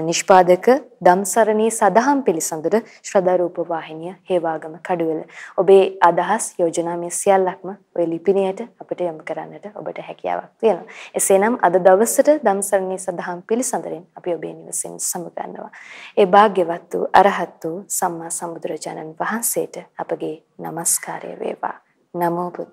A: නිෂ්පාදක දම්සරණී සදහම් පිළිසඳර ශ්‍රද්ධා රූප වාහිනිය හේවාගම කඩුවෙල. ඔබේ අදහස් යෝජනා මේ සියල්ලක්ම ඔය ලිපිණයට අපිට යොමු කරන්නට ඔබට හැකියාවක් තියෙනවා. එසේනම් අද දවසට දම්සරණී සදහම් පිළිසඳරින් අපි ඔබේ නිවසින් සමුගන්නවා. ඒ භාග්‍යවත් වූ අරහත් වූ සම්මා සම්බුදුරජාණන් වහන්සේට අපගේ নমස්කාරය වේවා. නමෝ බුද්දාය